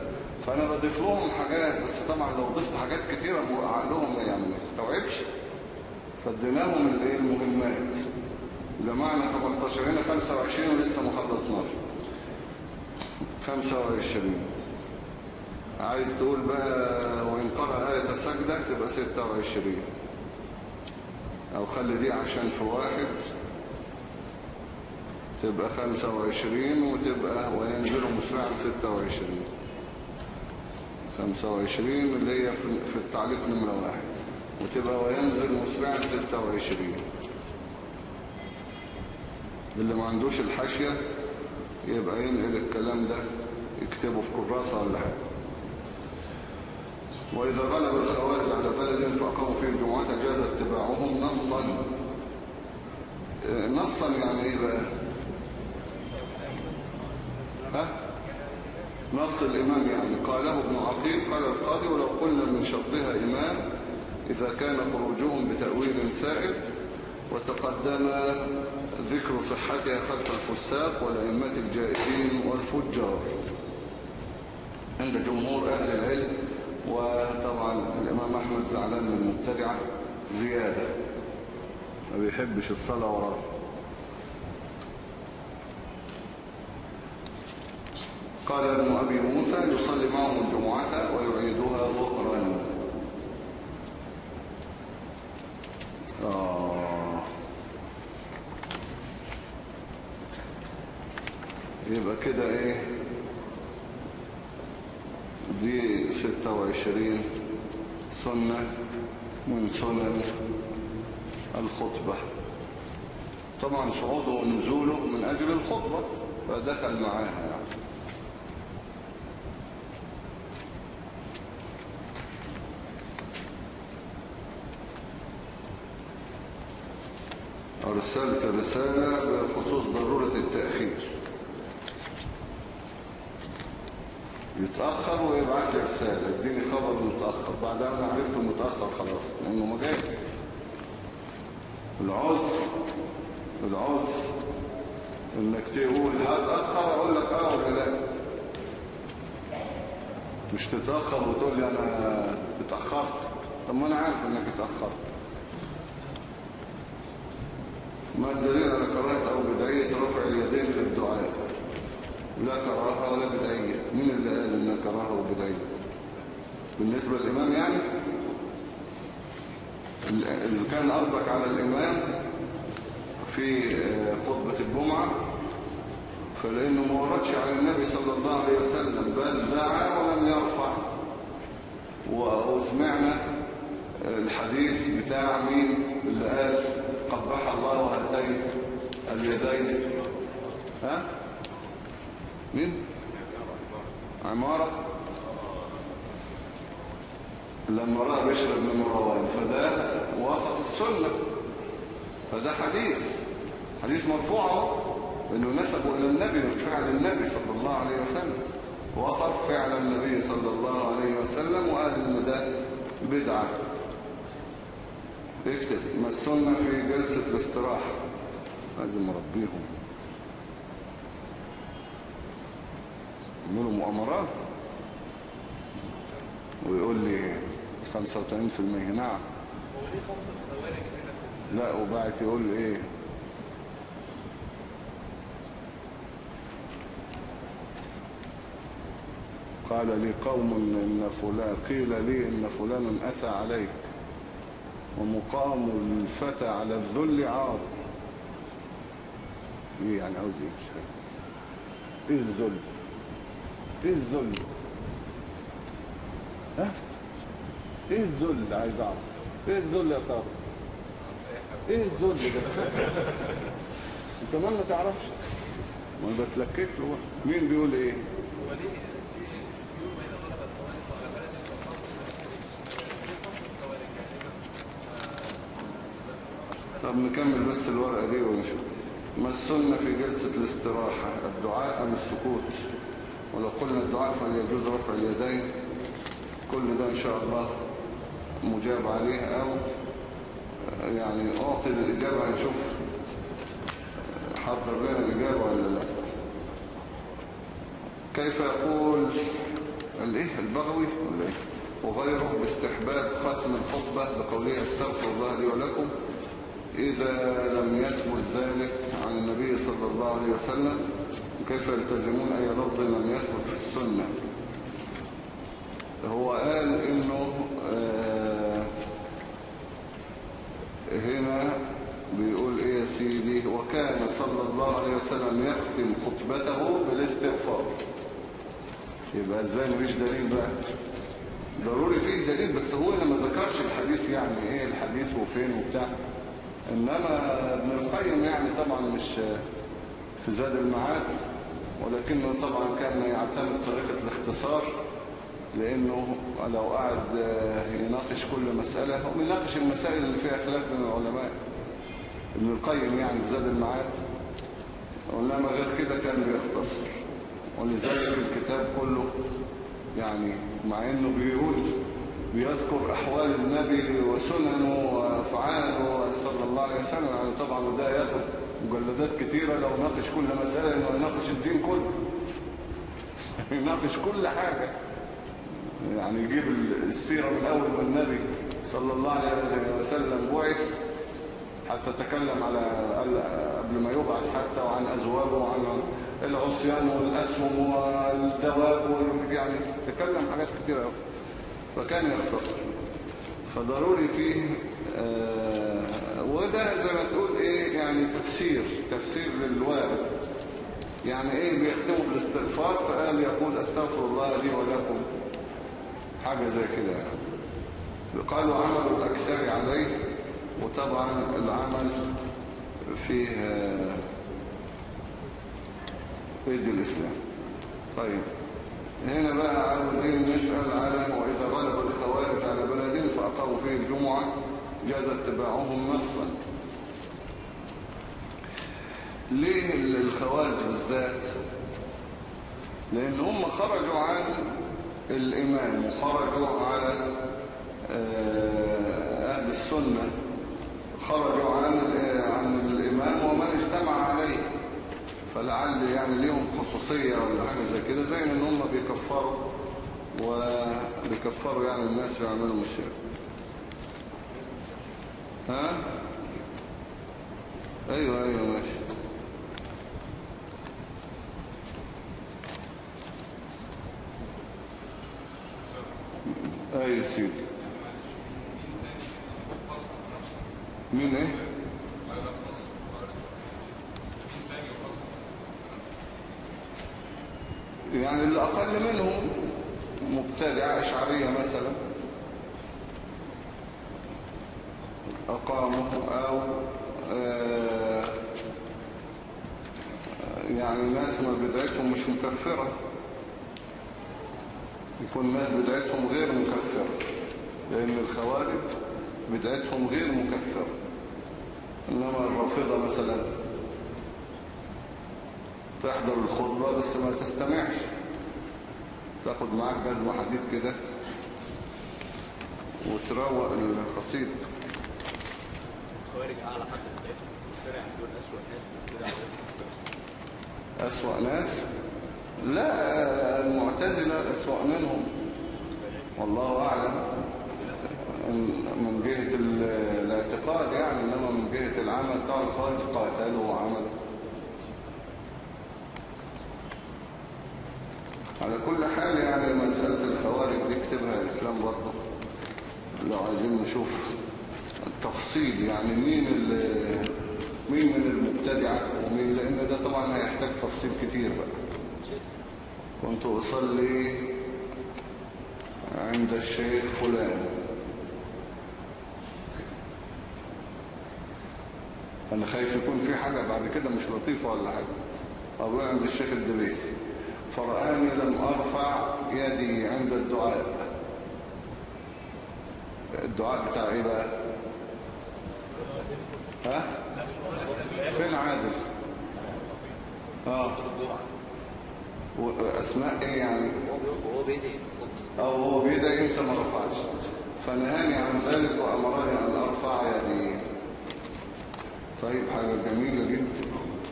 فأنا بضيف لهم حاجات بس طبعا لو ضفت حاجات كتيرة عقلهم يعني ما يستوعبش. فاديناهم الايه المهمات. جمعنا 15 هنا 25 ولسه ما خلصناش. 25 عايز تقول بقى وإن قرأ آية سجدة تبقى 26 أو خلي دي عشان في واحد تبقى 25 وتبقى وينزل مسرعا 26 25 اللي هي في التعليق نمرة واحد وتبقى وينزل مسرعا 26 اللي ما عندوش الحاشية يبقى ينقل الكلام ده يكتبه في كراسة ولا حاجة. وإذا غلب الخوارج على بلد فأقاموا فيه الجمعة جاز اتباعهم نصا. نصا يعني إيه بقى؟ ها؟ نص الإمام يعني. قاله ابن عقيل قال القاضي ولو قلنا من شرطها إمام إذا كان خروجهم بتأويل سائل وتقدم ذكر صحتها خلف الفساق والأئمة الجائزين والفجار. عند جمهور أهل العلم وطبعا الإمام أحمد زعلان من المبتدعة زيادة. ما بيحبش الصلاة وراه. قال ابن أبي موسى يصلي معهم الجمعة ويعيدها ظهرا. آه. يبقى كده إيه؟ دي ستة وعشرين سنة من سنن الخطبة. طبعا صعوده ونزوله من أجل الخطبة فدخل معاها يعني. أرسلت رسالة بخصوص ضرورة التأخير. يتأخر ويبعت لي رسالة. اديني خبر متأخر. بعدها أنا عرفته متأخر خلاص لأنه ما جاي. العذر العذر إنك تقول هتأخر أقول لك آه ولا لا. مش تتأخر وتقول لي أنا اتأخرت. طب ما أنا عارف إنك اتأخرت. ما الدليل؟ على كراهة أو بدعية رفع اليدين في الدعاء. لا كراهة ولا بدعية؟ مين اللي قال انها كراهة وبدعية؟ بالنسبة للإمام يعني؟ إذا كان قصدك على الإمام في خطبة الجمعة فلأنه ما وردش على النبي صلى الله عليه وسلم بل دعا ولم يرفع. وسمعنا الحديث بتاع مين اللي قال قبح الله هاتين اليدين. ها؟ مين؟ عمارة. لما رأى بشر بن مروان فده وصف السنة. فده حديث. حديث مرفوع إنه نسبه إلى النبي من فعل النبي صلى الله عليه وسلم. وصف فعل النبي صلى الله عليه وسلم وقال إن ده بدعة. اكتب ما السنة في جلسة الاستراحة؟ لازم نربيهم يعملوا مؤامرات. ويقول لي 85% نعم هو ليه خاص الخوارج هنا. لا وبعت يقول لي إيه؟ قال لي قوم إن فلان قيل لي إن فلانا أسى عليك. ومقام الفتى على الذل عار. إيه يعني عاوز إيه مش فاهم إيه الذل؟ إيه الذل؟ ها؟ إيه الذل عايز أعرف؟ إيه الذل يا ترى إيه الذل ده؟ انت ما تعرفش؟ ما أنا بتلكك له. مين بيقول إيه؟ طب نكمل بس الورقة دي ونشوف. ما السنة في جلسة الاستراحة الدعاء أم السكوت؟ ولو قلنا الدعاء فليجوز رفع اليدين. كل ده إن شاء الله مجاب عليه أو يعني أعطي الإجابة هنشوف حضر لنا الإجابة ولا لا. كيف يقول الإيه؟ البغوي ولا إيه؟ وغيره باستحباب ختم الخطبة بقوله أستغفر الله لي ولكم. إذا لم يثبت ذلك عن النبي صلى الله عليه وسلم كيف يلتزمون أي لفظ لم يثبت في السنة. هو قال إنه آه هنا بيقول إيه يا سيدي؟ وكان صلى الله عليه وسلم يختم خطبته بالاستغفار. يبقى إزاي مفيش دليل بقى؟ ضروري فيه دليل بس هو اللي ما ذكرش الحديث يعني إيه الحديث وفين وبتاع. إنما ابن القيم يعني طبعا مش في زاد المعاد. ولكنه طبعا كان يعتمد طريقة الاختصار لأنه لو قعد يناقش كل مسألة هو بيناقش المسائل اللي فيها خلاف من العلماء. ابن القيم يعني زاد المعاد وإنما غير كده كان بيختصر. ولذلك الكتاب كله يعني مع إنه بيقول بيذكر أحوال النبي وسننه وأفعاله صلى الله عليه وسلم. يعني طبعا ده ياخد مجلدات كتيرة لو ناقش كل مسألة انه يناقش الدين كله. يناقش كل حاجة. يعني يجيب السيرة من أول ما النبي صلى الله عليه وسلم بعث حتى تكلم على قبل ما يبعث حتى وعن أزواجه وعن العصيان والأسهم والدواب وال- يعني تكلم حاجات كتيرة أوي. فكان يختصر. فضروري فيه آه وده زي ما تقول إيه يعني تفسير تفسير للوارد. يعني إيه بيختموا بالاستغفار؟ فقال يقول أستغفر الله لي ولكم. حاجة زي كده يعني. قالوا عمل الأكثر عليه وطبعا العمل فيه آه، ايدي الإسلام. طيب. هنا بقى عاوزين نسأل على وإذا غلب الخوارج على بلد فأقاموا فيه الجمعة جاز اتباعهم نصا. ليه الخوارج بالذات؟ لأن هم خرجوا عن الإمام وخرجوا على آه، أهل السنة خرجوا عن عن الإمام ومن اجتمع عليه. فلعل يعني ليهم خصوصية ولا حاجة زي كده زي إن هم بيكفروا وبيكفروا يعني الناس يعملوا الشرك ها؟ أيوه أيوه ماشي. أيوه يا سيدي. مين إيه؟ يعني اللي أقل منهم مبتدعة أشعرية مثلا. أقاموا أو آه، يعني ناس ما بدعتهم مش مكفرة. يكون ناس بدعتهم غير مكفرة لأن الخوارج بدعتهم غير مكفرة. إنما الرافضة مثلا تحضر الخطبة بس ما تستمعش. تاخد معاك جزمة حديد كده وتروق الخطيب. خوارج أعلى حد دول اسوء ناس أسوأ ناس؟ لا المعتزلة أسوأ منهم. والله أعلم. من جهة ال- الاعتقاد يعني إنما من جهة العمل طبعا الخارج قاتلوا وعملوا على كل حال يعني مسألة الخوارج دي اكتبها إسلام برضه. لو عايزين نشوف التفصيل يعني مين مين من المبتدعة ومين لأن ده طبعا هيحتاج تفصيل كتير بقى. كنت أصلي عند الشيخ فلان. أنا خايف يكون في حاجة بعد كده مش لطيفة ولا حاجة. أقول عند الشيخ الدبيسي فرآني لم أرفع يدي عند الدعاء. الدعاء بتاع إيه بقى؟ ها؟ فين عادل؟ آه. وأسماء إيه يعني؟ هو بيدي. أو هو بيدعي أنت ما رفعش فنهاني عن ذلك وأمرني أن أرفع يدي. طيب حاجة جميلة جدا.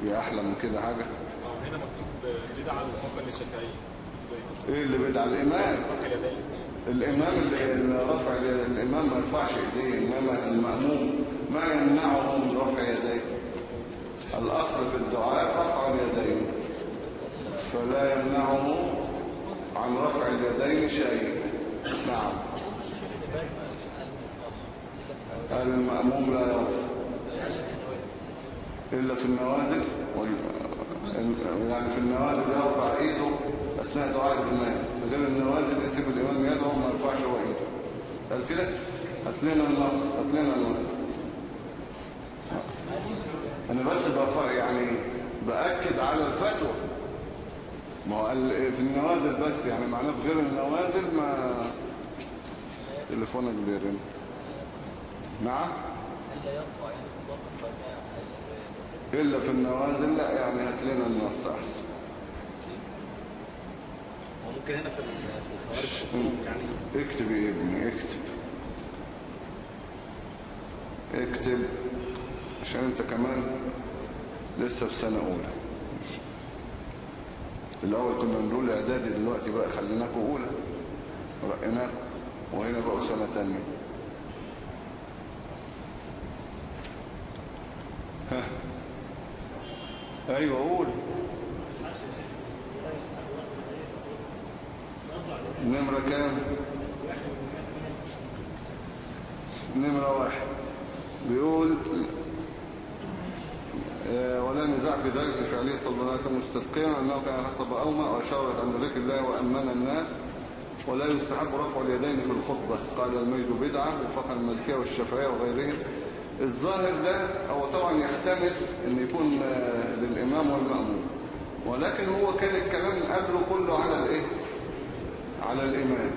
في أحلى من كده حاجة. آه هنا مكتوب بدعة المفضل للشافعية إيه اللي بدع الإمام؟ الإمام اللي اللي رفع الإمام ما يرفعش ايديه إنما المأموم. ما يمنعه من رفع يديه. الأصل في الدعاء رفع اليدين. فلا يمنعه عن رفع اليدين شيء. نعم. المأموم لا يرفع. إلا في النوازل يعني في النوازل يرفع إيده أثناء دعاء الإمام. في غير النوازل يسيب الإمام يدعو ما يرفعش هو إيده. قال كده؟ هات النص هات النص. أنا بس بفرق يعني بأكد على الفتوى. ما هو قال في النوازل بس يعني معناه في غير النوازل ما تليفونك بيرن. نعم؟ إلا يرفع يعني إلا في النوازل لا يعني هات لنا النص أحسن. وممكن هنا في ال- في الخوارج يعني. اكتب يا ابني اكتب. اكتب عشان انت كمان لسه في سنة أولى. الأول كنا بنقول إعدادي دلوقتي بقى خليناكوا أولى رقيناكوا وهنا بقوا سنة تانية. ها. أيوه قول نمرة كام نمرة واحد بيقول آه، ولا نزاع في ذلك لفعله صلى مستسقيا أنه كان خطب أومى وأشار عند ذكر الله وأمن الناس ولا يستحب رفع اليدين في الخطبة. قال المجد بدعة وفق الملكية والشافعية وغيرهم. الظاهر ده هو طبعا يحتمل أن يكون آه، للإمام والمأمون ولكن هو كان الكلام قبله كله على الإيه؟ على الإمام.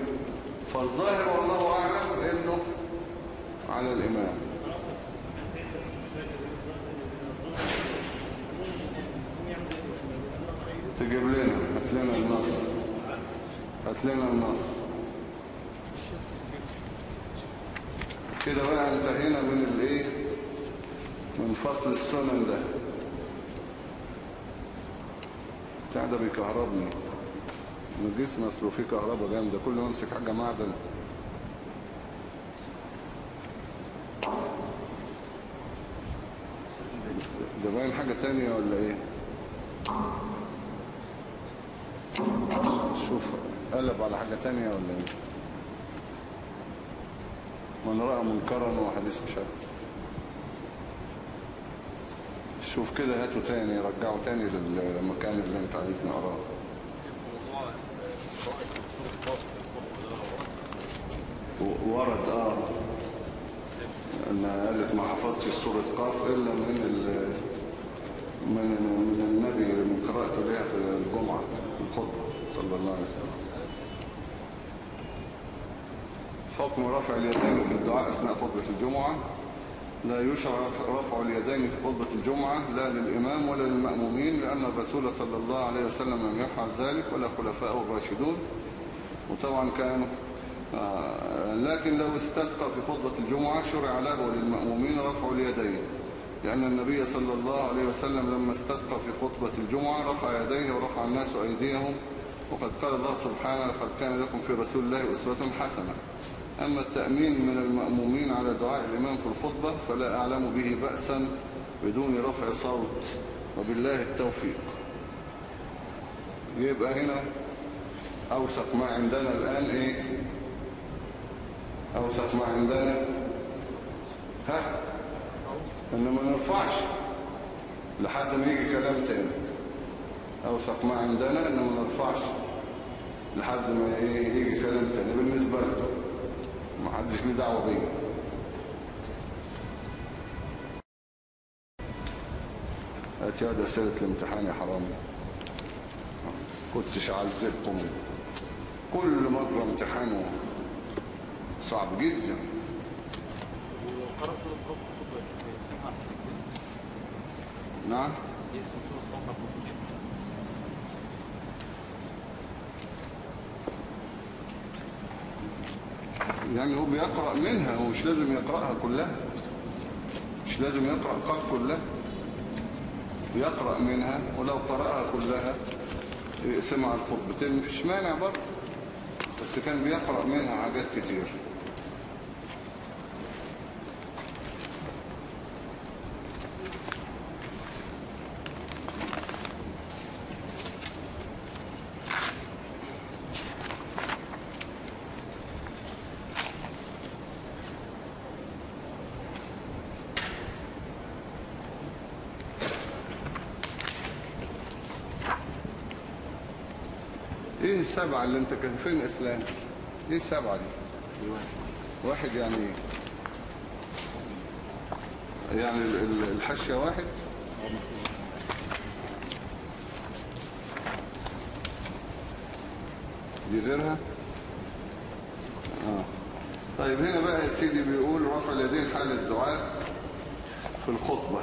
فالظاهر والله أعلم أنه على الإمام. تجيب لنا هات لنا النص هات لنا النص كده بقى انتهينا من الايه؟ من فصل السنن ده. بتاع ده بيكهربني. الجسم أصله فيه كهرباء جامدة. كل ما أمسك حاجة معدن ده باين حاجة تانية ولا إيه شوف قلب على حاجة تانية ولا إيه؟ من راى منكرا وحديث مش عارف. شوف كده هاته تاني رجعه تاني للمكان اللي أنت عايز نقراه. ورد آه. إنها قالت ما حفظتش سورة قاف إلا من من من النبي من قراءته لها في الجمعة الخطبة صلى الله عليه وسلم. حكم رفع اليدين في الدعاء أثناء خطبة الجمعة. لا يشرع رفع اليدين في خطبة الجمعة لا للإمام ولا للمأمومين لأن الرسول صلى الله عليه وسلم لم يفعل ذلك ولا خلفاءه الراشدون. وطبعا كانوا آه، لكن لو استسقى في خطبة الجمعة شرع له وللمأمومين رفع اليدين. لأن النبي صلى الله عليه وسلم لما استسقى في خطبة الجمعة رفع يديه ورفع الناس أيديهم. وقد قال الله سبحانه لقد كان لكم في رسول الله أسوة حسنة. أما التأمين من المأمومين على دعاء الإمام في الخطبة فلا أعلم به بأسا بدون رفع صوت وبالله التوفيق. يبقى هنا أوثق ما عندنا الآن إيه؟ أوثق ما عندنا. ها؟ إن ما نرفعش لحد ما يجي كلام تاني. أوثق ما عندنا إن ما نرفعش لحد ما يجي كلام تاني. بالنسبة له ما حدش ليه دعوة بيه هات يا ده أسئلة الامتحان يا حرام. كنتش أعذبكم كل مرة امتحانه صعب جدا. نعم يقسم سورة قف خطبة يعني هو بيقرأ منها هو مش لازم يقرأها كلها. مش لازم يقرأ قف كلها يقرأ منها ولو قرأها كلها يقسمها على الخطبتين. مفيش مانع برضه بس كان بيقرأ منها حاجات كتير. إيه السبعة اللي انت كان فين اسلام؟ إيه السبعة دي. واحد يعني إيه يعني ال- ال- الحشية واحد. دي غيرها؟ آه. طيب هنا بقى يا سيدي بيقول رفع اليدين حال الدعاء في الخطبة.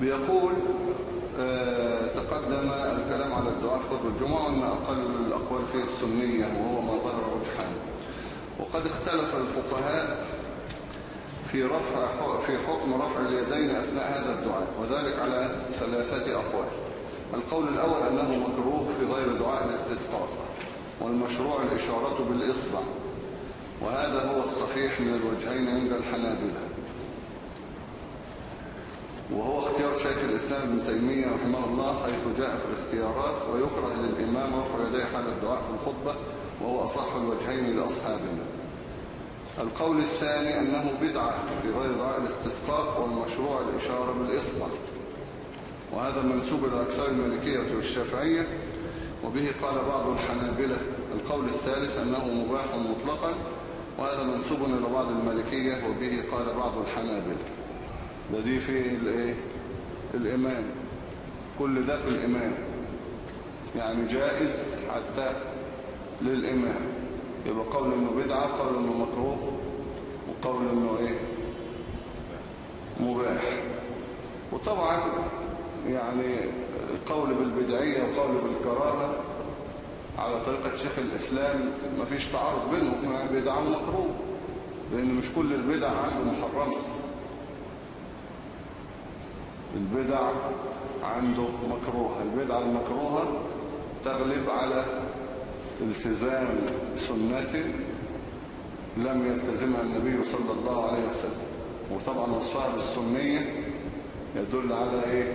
بيقول تقدم الكلام على الدعاء في خطبة الجمعة وأن أقل الأقوال فيه السنية وهو ما ظهر رجحان وقد اختلف الفقهاء في رفع في حكم رفع اليدين أثناء هذا الدعاء وذلك على ثلاثة أقوال. القول الأول أنه مكروه في غير دعاء الاستسقاء والمشروع الإشارة بالإصبع. وهذا هو الصحيح من الوجهين عند الحنابلة وهو اختيار شيخ الإسلام ابن تيمية رحمه الله حيث جاء في الاختيارات ويكره للإمام رفع يديه حال الدعاء في الخطبة وهو أصح الوجهين لأصحابنا. القول الثاني أنه بدعة في غير دعاء الاستسقاء والمشروع الإشارة بالإصبع. وهذا منسوب إلى أكثر المالكية والشافعية وبه قال بعض الحنابلة القول الثالث أنه مباح مطلقا وهذا منسوب إلى بعض المالكية وبه قال بعض الحنابلة. ده دي في الإيه؟ الإمام كل ده في الإمام يعني جائز حتى للإمام يبقى قول إنه بدعة قول إنه مكروه وقول إنه إيه؟ مباح. وطبعا يعني القول بالبدعية وقول بالكراهة على طريقة شيخ الإسلام مفيش تعارض بينهم. يعني بدعة ومكروه. لأن مش كل البدع عنده محرمة. البدع عنده مكروه. البدعة المكروهة تغلب على التزام سنة لم يلتزمها النبي صلى الله عليه وسلم. وطبعا وصفها بالسنية يدل على إيه؟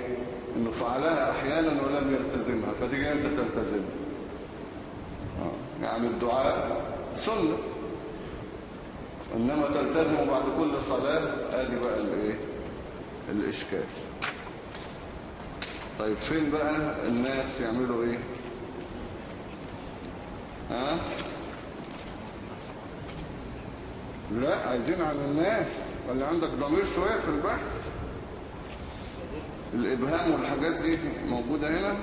إنه فعلها أحيانا ولم يلتزمها. فتيجي أنت تلتزمها آه. يعني الدعاء سنة. إنما تلتزم بعد كل صلاة ادي بقى الإيه؟ الإشكال. طيب فين بقى الناس يعملوا إيه؟ ها؟ لا عايزين عن الناس. ولا عندك ضمير شوية في البحث. الإبهام والحاجات دي موجودة هنا.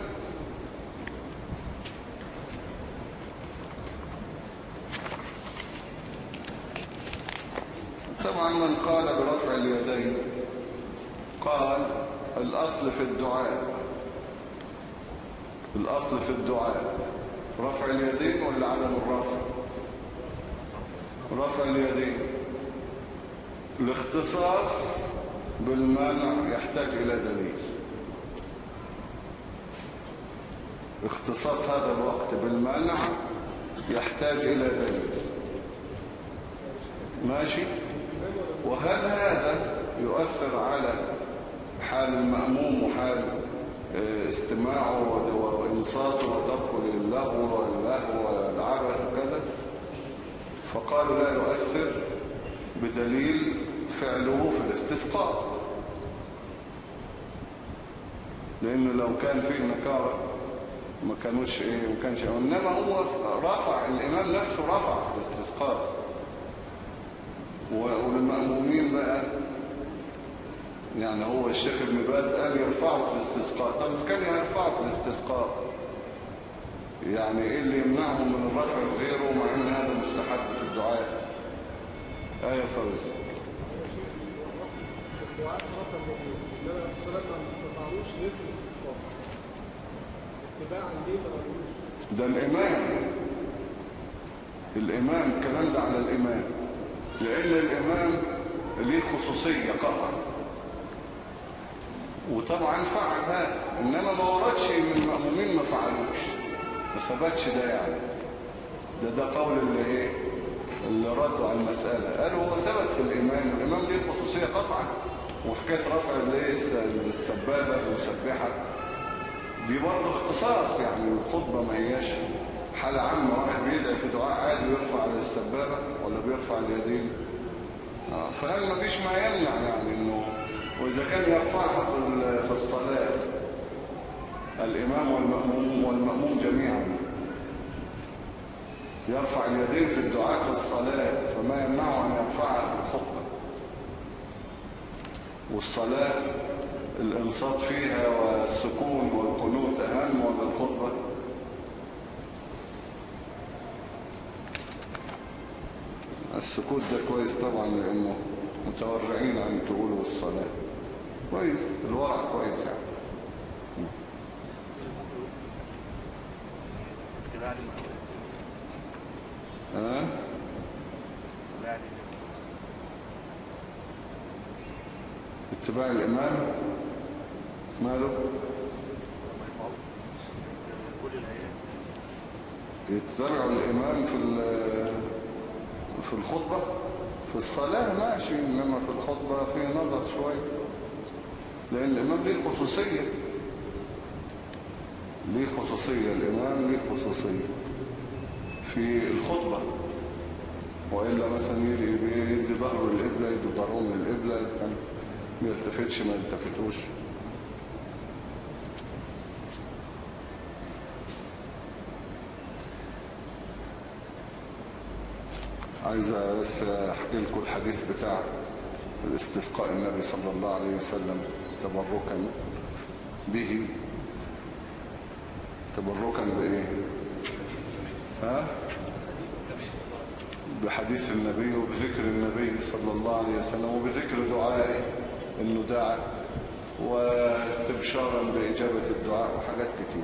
طبعا من قال برفع اليدين. قال الأصل في الدعاء. الأصل في الدعاء رفع اليدين ولا عدم الرفع؟ رفع اليدين. الاختصاص بالمنع يحتاج إلى دليل. اختصاص هذا الوقت بالمنع يحتاج إلى دليل. ماشي؟ وهل هذا يؤثر على حال المأموم وحال آه، استماعه وإنصاته وتركه للغو واللهو والعبث وكذا فقالوا لا يؤثر بدليل فعله في الاستسقاء. لأنه لو كان فيه نكارة ما كانوش إيه ما كانش إنما هو رفع الإمام نفسه رفع في الاستسقاء. و- والمأمومين بقى يعني هو الشيخ ابن باز قال يرفعه في الاستسقاء. طب إذا كان يرفعه في الاستسقاء يعني إيه اللي يمنعهم من الرفع لغيره مع إن هذا مستحب في الدعاء؟ إيه فوزي الدعاء انما ما غير اتباعا ليه ما ده الإمام. الإمام الكلام ده على الإمام. لأن الإمام ليه خصوصية قطعا. وطبعا فعل هذا إنما ما وردش من المأمومين ما فعلوش. ما ثبتش ده يعني؟ ده ده قول اللي إيه؟ اللي ردوا على المسألة. قالوا هو ثبت في الإمام الإمام ليه خصوصية قطعا؟ وحكاية رفع السبابة والمسبحة دي برضه اختصاص يعني الخطبة ما هياش. حالة عامة واحد بيدعي في دعاء عادي ويرفع على السبابة ولا بيرفع اليدين. آه، فهل ما فيش ما يمنع يعني انه وإذا كان يرفعها في الصلاة؟ الإمام والمأموم والمأموم جميعا. يرفع اليدين في الدعاء في الصلاة فما يمنعه أن يرفعها في الخطبة. والصلاة الإنصات فيها والسكون والقنوت أهم ولا الخطبة. السكوت ده كويس طبعا لأنه متورعين عن تقولوا الصلاة. كويس الورع كويس يعني اتباع للمأمون اتباع الإمام ماله؟ يتزرع الإمام في في الخطبة؟ في الصلاة؟ ماشي إنما في الخطبة فيه نظر شوية لأن الإمام ليه خصوصية. ليه خصوصية؟ الإمام ليه خصوصية. في الخطبة. وإلا مثلا يدي ظهره للقبلة يدي ظهرهم للقبلة إذا كان ما يلتفتش ما يلتفتوش عايز بس أحكي لكم الحديث بتاع الاستسقاء النبي صلى الله عليه وسلم تبركا به. تبركا بإيه؟ بحديث النبي وبذكر النبي صلى الله عليه وسلم وبذكر دعائه إنه دعا واستبشارا بإجابة الدعاء وحاجات كتير.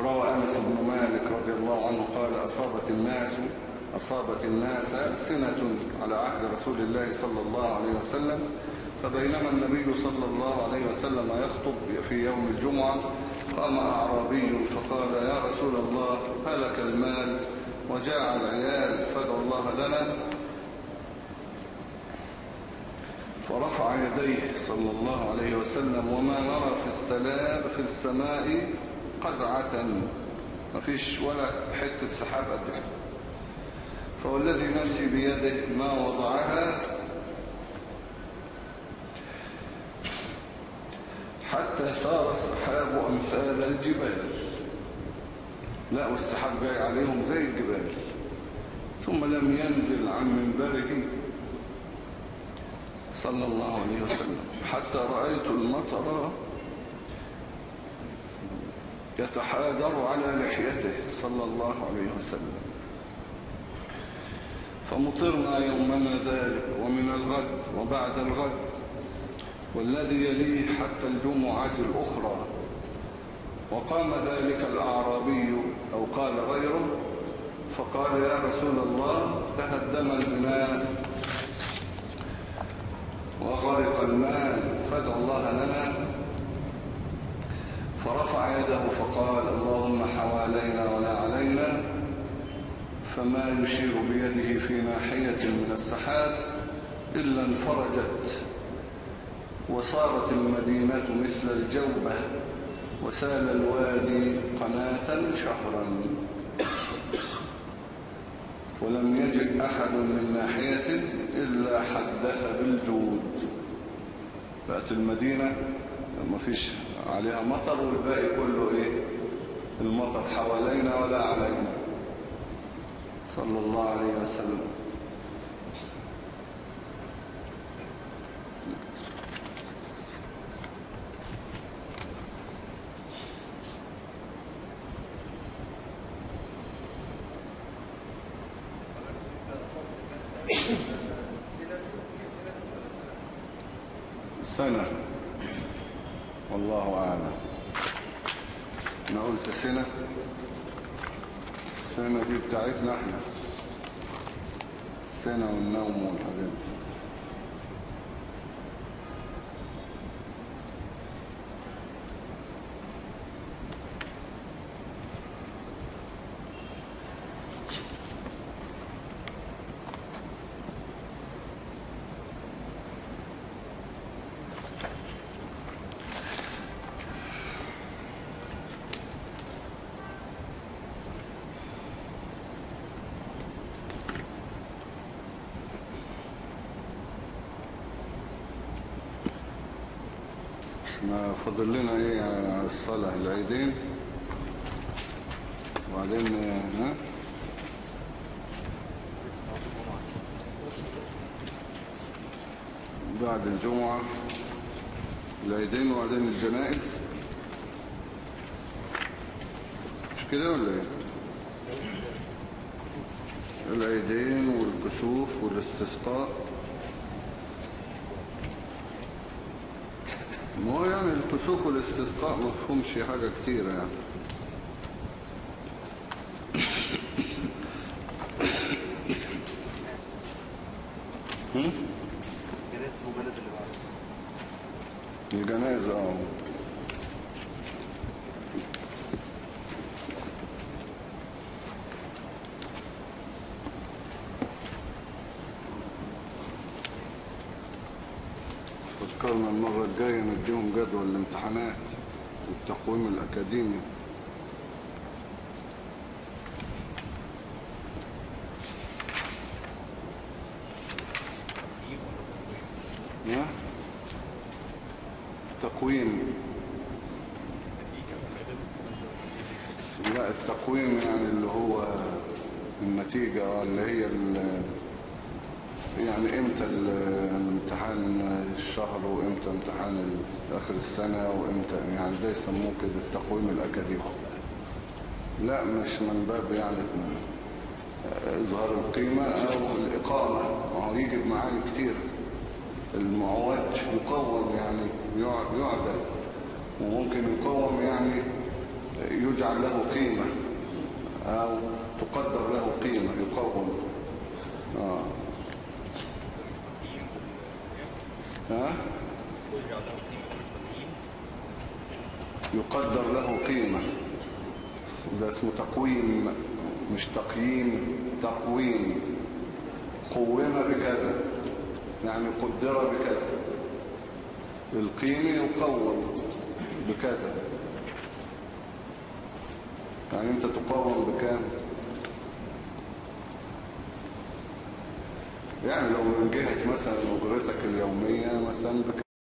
روى أنس بن مالك رضي الله عنه قال أصابت الناس أصابت الناس سنة على عهد رسول الله صلى الله عليه وسلم فبينما النبي صلى الله عليه وسلم يخطب في يوم الجمعة قام أعرابي فقال يا رسول الله هلك المال وجاع العيال فادعوا الله لنا. فرفع يديه صلى الله عليه وسلم وما نرى في السلام في السماء قزعة. ما فيش ولا حتة سحاب قد كده فوالذي نفسي بيده ما وضعها صار السحاب أمثال الجبال. لا والسحاب جاي عليهم زي الجبال ثم لم ينزل عن منبره. صلى الله عليه وسلم. حتى رأيت المطر يتحادر على لحيته. صلى الله عليه وسلم. فمطرنا يومنا ذلك ومن الغد وبعد الغد. والذي يليه حتى الجمعة الأخرى. وقام ذلك الأعرابي أو قال غيره فقال يا رسول الله تهدم البناء وغرق المال فادع الله لنا. فرفع يده فقال اللهم حوالينا ولا علينا. فما يشير بيده في ناحية من السحاب إلا انفرجت. وصارت المدينة مثل الجوبة وسال الوادي قناة شهرا. ولم يجد أحد من ناحية إلا حدث بالجود. بقت المدينة ما فيش عليها مطر والباقي كله إيه؟ المطر حوالينا ولا علينا. صلى الله عليه وسلم سنة والله أعلم. أنا قلت سنة السنة دي بتاعتنا إحنا. السنة والنوم والحاجات دي. ما فاضل لنا إيه على الصلاة العيدين؟ وبعدين ها؟ بعد الجمعة العيدين وبعدين الجنائز. مش كده ولا إيه؟ العيدين والكسوف والاستسقاء. ما هو يعني الكسوف والاستسقاء ما فهمش حاجة كتيرة يعني. والتقويم الأكاديمي ها؟ تقويم لا التقويم يعني اللي هو النتيجة اللي هي ال- يعني إمتى ال- الامتحان الشهر وامتى امتحان ال- اخر السنة وإمتى؟ يعني ده يسموه كده التقويم الأكاديمي. لا مش من باب يعني إظهار القيمة أو الإقامة. وهو يجي بمعاني كتير. المعوج يقوم يعني يع- يعدل. وممكن يقوم يعني يجعل له قيمة أو تقدر له قيمة يقوم. آه. ها؟ يقدر له قيمة. ده اسمه تقويم مش تقييم تقويم. قوم بكذا. يعني قدر بكذا. القيمة يقوم بكذا. يعني أنت تقوم بكام؟ يعني لو من جهة مثلا أجرتك اليومية مثلا بكذا.